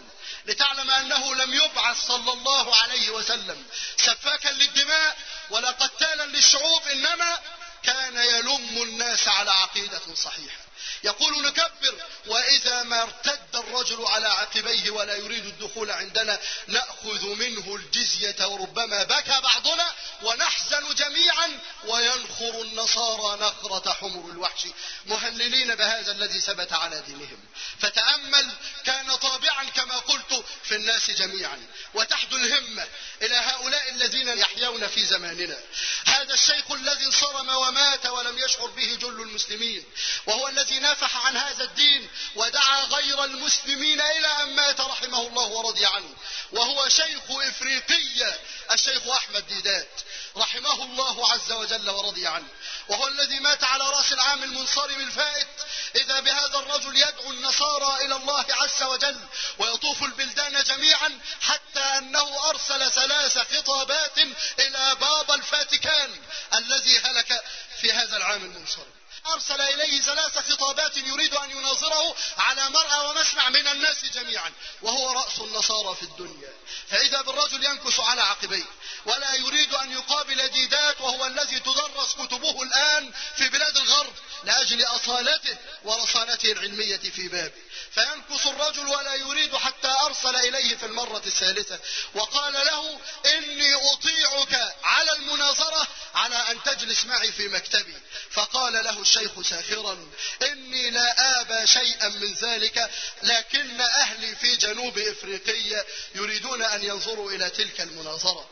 لتعلم أنه لم يبعث صلى الله عليه وسلم. سفاكا للدماء ولا قتالا للشعوب إنما كان يلم الناس على عقيدة صحيحة. يقول نكبر وإذا ما ارتد الرجل على عقبيه ولا يريد الدخول عندنا نأخذ منه الجزية وربما بكى بعضنا ونحزن جميعا وينخر النصارى نخرة حمر الوحش. مهللين بهذا الذي ثبت على دينهم. فتأمل كان طابعا كما قلت في الناس جميعا. وتحدو الهمة إلى هؤلاء الذين يحيون في زماننا. هذا الشيخ الذي انصرم ومات ولم يشعر به جل المسلمين وهو الذي نافح عن هذا الدين ودعا غير المسلمين إلى أن مات رحمه الله ورضي عنه. وهو شيخ إفريقية الشيخ أحمد ديدات رحمه الله عز وجل ورضي عنه. وهو الذي مات على رأس العام المنصرم الفائت إذا بهذا الرجل يدعو النصارى إلى الله عز وجل ويطوف البلدان جميعا حتى أنه أرسل ثلاث خطابات إلى بابا الفاتيكان الذي هلك في هذا العام المنصرم أرسل إليه ثلاث خطابات يريد أن يناظره على مرأى ومسمع من الناس جميعا وهو رأس النصارى في الدنيا. فإذا بالرجل ينكس على عقبيه. ولا يريد أن يقابل ديدات وهو الذي تدرس كتبه الآن في بلاد الغرب لأجل أصالته ورصانته العلمية في بابه فينكس الرجل ولا يريد حتى أرسل إليه في المرة الثالثة. وقال له إني أطيعك على المناظرة على أن تجلس معي في مكتبي. فقال له الشيخ ساخرا إني لا آبى شيئا من ذلك لكن أهلي في جنوب إفريقيا يريدون أن ينظروا إلى تلك المناظرة.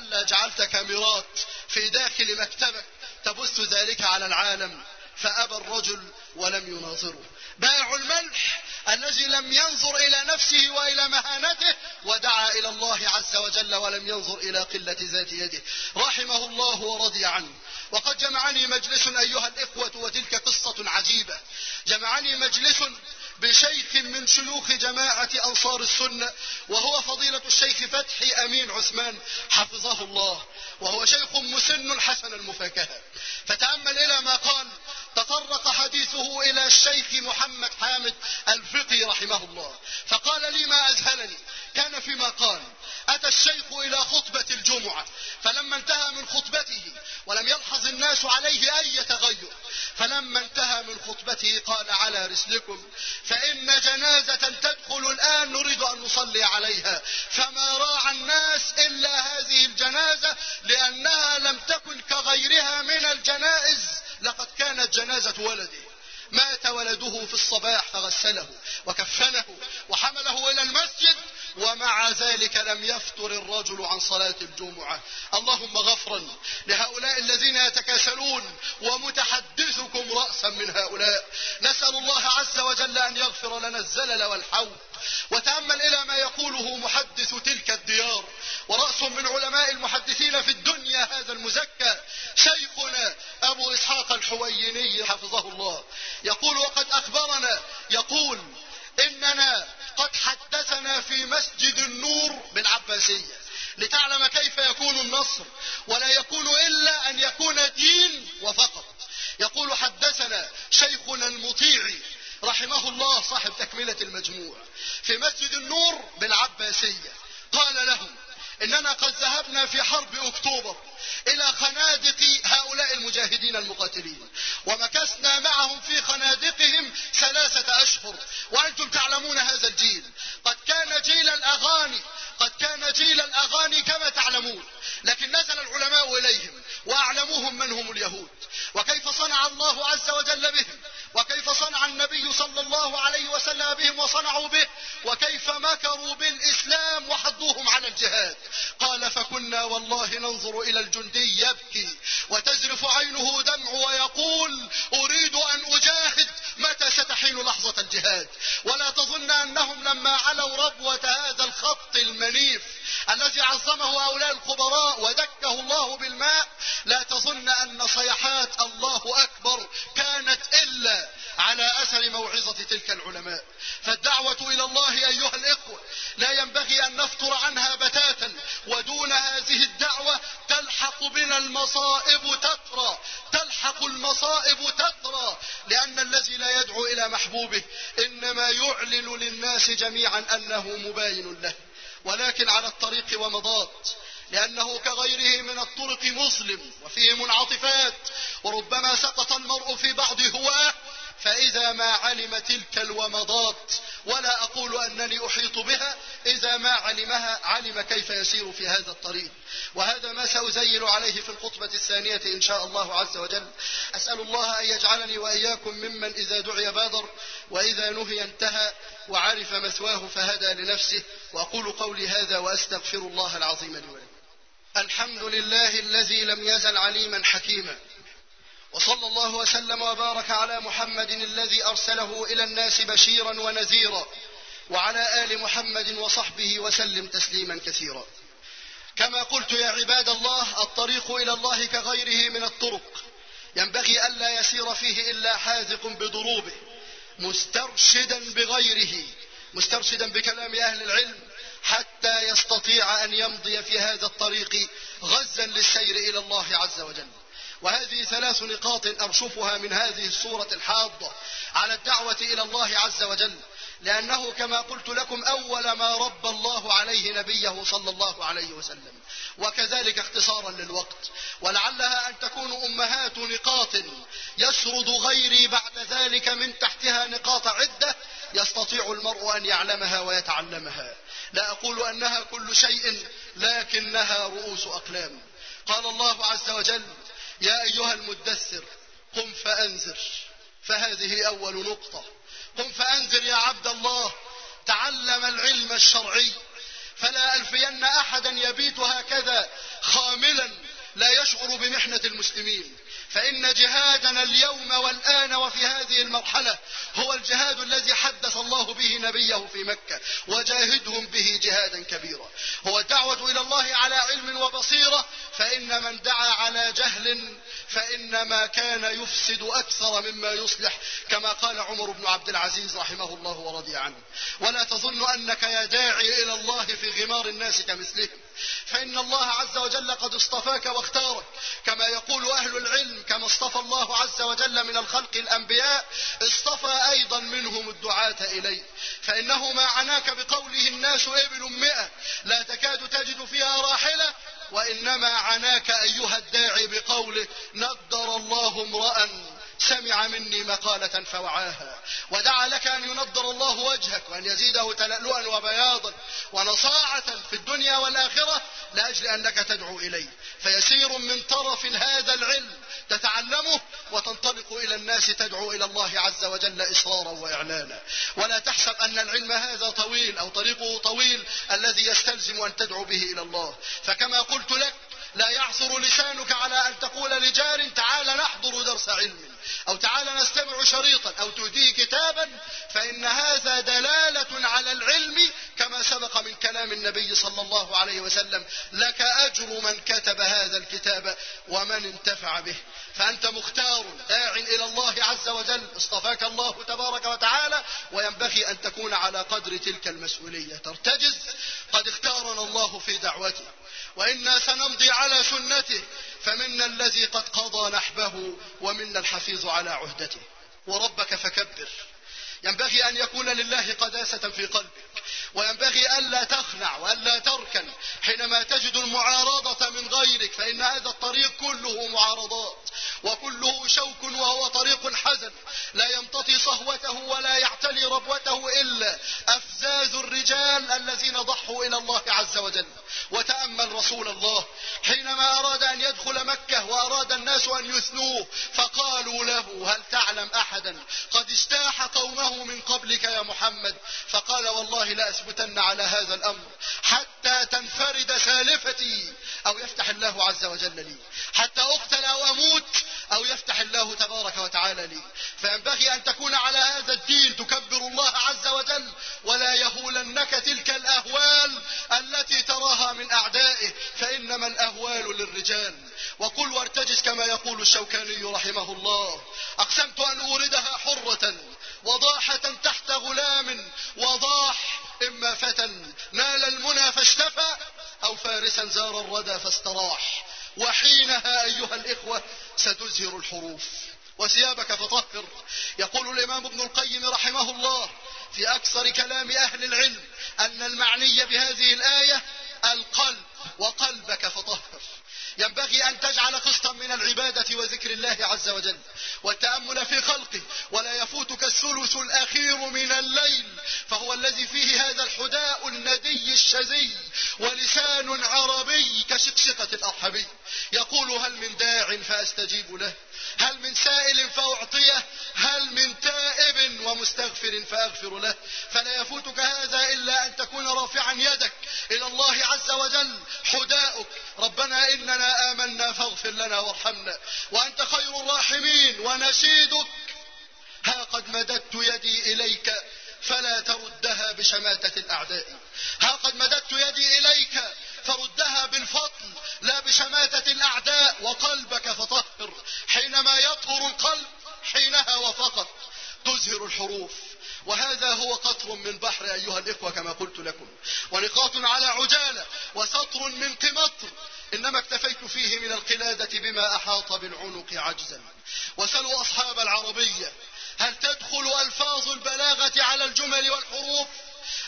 فهلا جعلت كاميرات في داخل مكتبك تبث ذلك على العالم فأبى الرجل ولم يناظره. بائع الملح الذي لم ينظر إلى نفسه وإلى مهانته ودعا إلى الله عز وجل ولم ينظر إلى قلة ذات يده. رحمه الله ورضي عنه. وقد جمعني مجلس أيها الإخوة وتلك قصة عجيبة. جمعني مجلس بشيخ من شيوخ جماعة أنصار السنة وهو فضيلة الشيخ فتحي أمين عثمان حفظه الله وهو شيخ مسن حسن المفاكهة. فتأمل إلى ما قال تطرق حديثه إلى الشيخ محمد حامد الفقي رحمه الله. فقال لي ما أذهلني؟ كان فيما قال أتى الشيخ إلى خطبة الجمعة فلما انتهى من خطبته ولم يلحظ الناس عليه أي تغير فلما انتهى من خطبته قال على رسلكم فإن جنازة تدخل الآن نريد أن نصلي عليها. فما راعى الناس إلا هذه الجنازة لأنها لم تكن كغيرها من الجنائز. لقد كانت جنازة ولده مات ولده في الصباح فغسله وكفنه وحمله إلى المسجد ومع ذلك لم يفتر الرجل عن صلاة الجمعة. اللهم غفرا لهؤلاء الذين يتكاسلون ومتحدثكم رأسا من هؤلاء. نسأل الله عز وجل أن يغفر لنا الزلل والحوض. وتأمل إلى ما يقوله محدث تلك الديار. ورأس من علماء المحدثين في الدنيا هذا المزكى شيخنا أبو إسحاق الحويني حفظه الله. يقول وقد أخبرنا يقول إننا قد حدثنا في مسجد النور بالعباسية. لتعلم كيف يكون النصر ولا يكون إلا أن يكون دين وفقط. يقول حدثنا شيخنا المطيعي رحمه الله صاحب تكملة المجموع في مسجد النور بالعباسية. قال لهم إننا قد ذهبنا في حرب أكتوبر إلى خنادق هؤلاء المجاهدين المقاتلين ومكثنا معهم في خنادقهم ثلاثة أشهر وأنتم تعلمون هذا الجيل. قد كان جيل الأغاني قد كان جيل الأغاني كما تعلمون لكن نزل العلماء إليهم وأعلموهم من هم اليهود وكيف صنع الله عز وجل بهم. وكيف صنع النبي صلى الله عليه وسلم بهم وصنعوا به وكيف مكروا بالإسلام وحضوهم على الجهاد. قال فكنا والله ننظر إلى الجندي يبكي وتزرف عينه دمع ويقول أريد أن أجاهد متى ستحين لحظة الجهاد؟ ولا تظن أنهم لما علوا ربوة هذا الخط المنيف الذي عظمه هؤلاء الخبراء ودكه الله بالماء لا تظن أن صيحات الله أكبر كانت إلا على أثر موعظة تلك العلماء. فالدعوة إلى الله أيها الإخوة لا ينبغي أن نفطر عنها بتاتا ودون هذه الدعوة تلحق بنا المصائب تترى تلحق المصائب تترى لأن الذي لا يدعو إلى محبوبه إنما يعلن للناس جميعا أنه مباين له. ولكن على الطريق ومضات لأنه كغيره من الطرق مظلم وفيه منعطفات وربما سقط المرء في بعض هواه فإذا ما علم تلك الومضات ولا أقول أنني أحيط بها إذا ما علمها علم كيف يسير في هذا الطريق. وهذا ما سأزيل عليه في الخطبة الثانية إن شاء الله عز وجل. أسأل الله أن يجعلني وإياكم ممن إذا دعي بادر وإذا نهي انتهى وعرف مثواه فهدى لنفسه. وأقول قولي هذا وأستغفر الله العظيم لي ولكم. الحمد لله الذي لم يزل عليما حكيما. وصلى الله وسلم وبارك على محمد الذي أرسله إلى الناس بشيرا ونذيرا وعلى آل محمد وصحبه وسلم تسليما كثيرا. كما قلت يا عباد الله الطريق إلى الله كغيره من الطرق. ينبغي ألا يسير فيه إلا حاذق بضروبه مسترشدا بغيره مسترشدا بكلام أهل العلم حتى يستطيع أن يمضي في هذا الطريق غزا للسير إلى الله عز وجل. وهذه ثلاث نقاط أرشفها من هذه السورة الحاضة على الدعوة إلى الله عز وجل. لأنه كما قلت لكم أول ما رب الله عليه نبيه صلى الله عليه وسلم. وكذلك اختصارا للوقت. ولعلها أن تكون أمهات نقاط يسرد غيري بعد ذلك من تحتها نقاط عدة يستطيع المرء أن يعلمها ويتعلمها. لا أقول أنها كل شيء لكنها رؤوس أقلام. قال الله عز وجل يا أيها المدثر قم فأنذر. فهذه أول نقطة. قم فأنذر يا عبد الله. تعلم العلم الشرعي. فلا ألفين أحدا يبيت هكذا خاملا. لا يشعر بمحنة المسلمين. فإن جهادنا اليوم والآن وفي هذه المرحلة هو الجهاد الذي حدث الله به نبيه في مكة وجاهدهم به جهادا كبيرا. هو الدعوة إلى الله على علم وبصيرة فإن من دعا على جهل فإنما كان يفسد أكثر مما يصلح كما قال عمر بن عبد العزيز رحمه الله ورضي عنه. ولا تظن أنك يا داعي إلى الله في غمار الناس كمثلهم. فإن الله عز وجل قد اصطفاك واختارك. كما يقول أهل العلم كما اصطفى الله عز وجل من الخلق الأنبياء اصطفى أيضا منهم الدعاة إليه. فإنه ما عناك بقوله الناس إبل مئة لا تكاد تجد فيها راحلة وإنما عناك أيها الداعي بقوله نضر الله امرأ سمع مني مقالة فوعاها ودعا لك أن ينضر الله وجهك وأن يزيده تلألؤا وبياضا ونصاعة في الدنيا والآخرة لأجل أنك تدعو إليه. فيسير من طرف هذا العلم تتعلمه وتنطلق إلى الناس تدعو إلى الله عز وجل إصرارا وإعلانا. ولا تحسب أن العلم هذا طويل أو طريقه طويل الذي يستلزم أن تدعو به إلى الله. فكما قلت لك لا يعثر لسانك على أن تقول لجار تعال نحضر درس علم أو تعال نستمع شريطا أو تهديه كتابا فإن هذا دلالة على العلم كما سبق من كلام النبي صلى الله عليه وسلم لك أجر من كتب هذا الكتاب ومن انتفع به. فأنت مختار داع إلى الله عز وجل اصطفاك الله تبارك وتعالى وينبغي أن تكون على قدر تلك المسؤولية. ترتجز قد اختارنا الله في دعوته. وإنا سنمضي على سنته فمنا الذي قد قضى نحبه ومنا الحفيظ على عهدته. وربك فكبر. ينبغي أن يكون لله قداسة في قلبك وينبغي ألا تخنع وألا تركن حينما تجد المعارضة من غيرك فإن هذا الطريق كله معارضات وكله شوك وهو طريق حزن لا يمتطي صهوته ولا يعتلي ربوته إلا أفزاز الرجال الذين ضحوا إلى الله عز وجل. وتأمل رسول الله حينما أراد أن يدخل مكة وأراد الناس أن يثنوه فقالوا له هل تعلم أحدا قد استاح قومه من قبلك يا محمد؟ فقال والله لا أثبتن على هذا الأمر حتى تنفرد سالفتي أو يفتح الله عز وجل لي. حتى أقتل أو أموت أو يفتح الله تبارك وتعالى لي. فينبغي أن تكون على هذا الدين تكبر الله عز وجل ولا يهولنك تلك الأهوال التي تراها من أعدائه. فإنما الأهوال للرجال. وقل وارتجز كما يقول الشوكاني رحمه الله. أقسمت أن أوردها حرة. وضاحة تحت غلام وضاح إما فتى نال المنى فاشتفى أو فارسا زار الردى فاستراح. وحينها أيها الإخوة ستزهر الحروف. وثيابك فطهر. يقول الإمام ابن القيم رحمه الله في أكثر كلام أهل العلم أن المعني بهذه الآية القلب. وقلبك فطهر. ينبغي أن تجعل قسطا من العبادة وذكر الله عز وجل. والتأمل في خلقه. ولا يفوتك الثلث الأخير من الليل. فهو الذي فيه هذا الحداء الندي الشزي ولسان عربي كشقشقة الأرحبي. يقول هل من داع فأستجيب له؟ هل من سائل فأعطيه؟ هل من تائب ومستغفر فأغفر له؟ فلا يفوتك هذا إلا أن تكون رافعا يدك إلى الله عز وجل. حداؤك. ربنا إننا آمنا فاغفر لنا وارحمنا. وأنت خير الراحمين. ونشيدك. ها قد مددت يدي إليك. فلا تردها بشماتة الأعداء. ها قد مددت يدي إليك فردها بالفضل لا بشماتة الأعداء وقلبك فطهر. حينما يطهر القلب حينها وفقط تزهر الحروف. وهذا هو قطر من بحر أيها الإخوة كما قلت لكم. ونقاط على عجالة وسطر من قمطر. إنما اكتفيت فيه من القلادة بما أحاط بالعنق عجزا. وسلوا أصحاب العربية. هل تدخل ألفاظ البلاغة على الجمل والحروف؟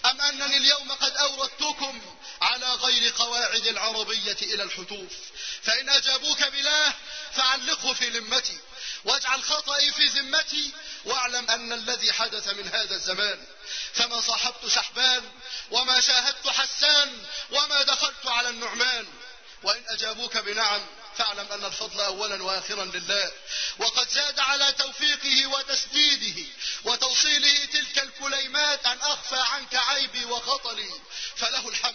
أم أنني اليوم قد أوردتكم على غير قواعد العربية إلى الحتوف فإن أجابوك بلاه فعلقه في لمتي واجعل خطئي في ذمتي واعلم أن الذي حدث من هذا الزمان فما صاحبت سحبان وما شاهدت حسان وما دخلت على النعمان. وإن أجابوك بنعم فاعلم أن الفضل أولا وآخرا لله وقد زاد على توفيقه وتسديده وتوصيله تلك الكليمات أن أخفى عنك عيبي وخطلي. فله الحمد.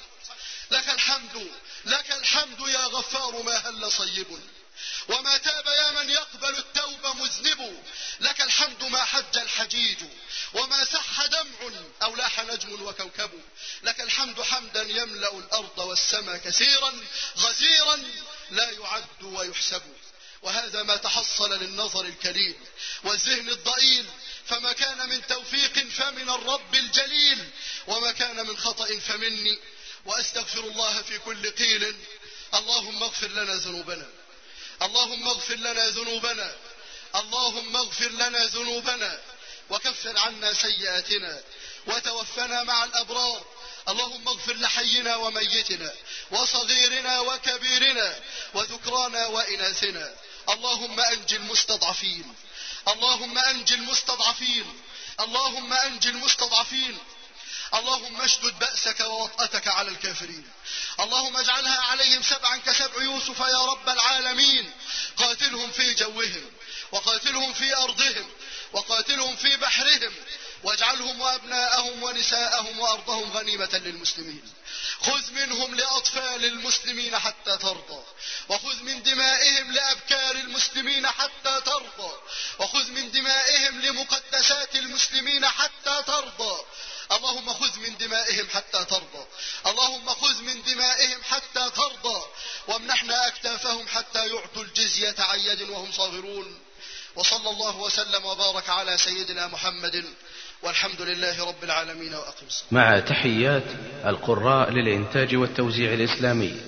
لك الحمد. لك الحمد يا غفار ما هل صيب. وما تاب يا من يقبل التوب مذنب. لك الحمد ما حج الحجيج. وما سح دمع أو لاح نجم وكوكب. لك الحمد حمدا يملأ الأرض والسماء كثيرا غزيرا لا يعد ويحسب. وهذا ما تحصل للنظر الكليل والذهن الضئيل. فما كان من توفيق فمن الرب الجليل وما كان من خطأ فمني. وأستغفر الله في كل قيل. اللهم اغفر لنا ذنوبنا. اللهم اغفر لنا ذنوبنا. اللهم اغفر لنا ذنوبنا. وكفر عنا سيئاتنا. وتوفنا مع الأبرار. اللهم اغفر لحينا وميتنا وصغيرنا وكبيرنا وذكرانا وإناثنا. اللهم أنج المستضعفين. اللهم أنج المستضعفين. اللهم أنج المستضعفين. اللهم اشدد بأسك ووطأتك على الكافرين. اللهم اجعلها عليهم سبعا كسبع يوسف يا رب العالمين. قاتلهم في جوهم وقاتلهم في أرضهم وقاتلهم في بحرهم واجعلهم وأبناءهم ونساءهم وأرضهم غنيمة للمسلمين. خذ منهم لأطفال المسلمين حتى ترضى. وخذ من دمائهم لأبكار المسلمين حتى ترضى. وخذ من دمائهم لمقدسات المسلمين حتى ترضى. اللهم خذ من دمائهم حتى ترضى. اللهم خذ من دمائهم حتى ترضى. وامنحنا أكتافهم حتى يعطوا الجزية عن يد وهم صاغرون. وصلى الله وسلم وبارك على سيدنا محمد والحمد لله رب العالمين وأقم مع تحيات القراء للإنتاج والتوزيع الإسلامي.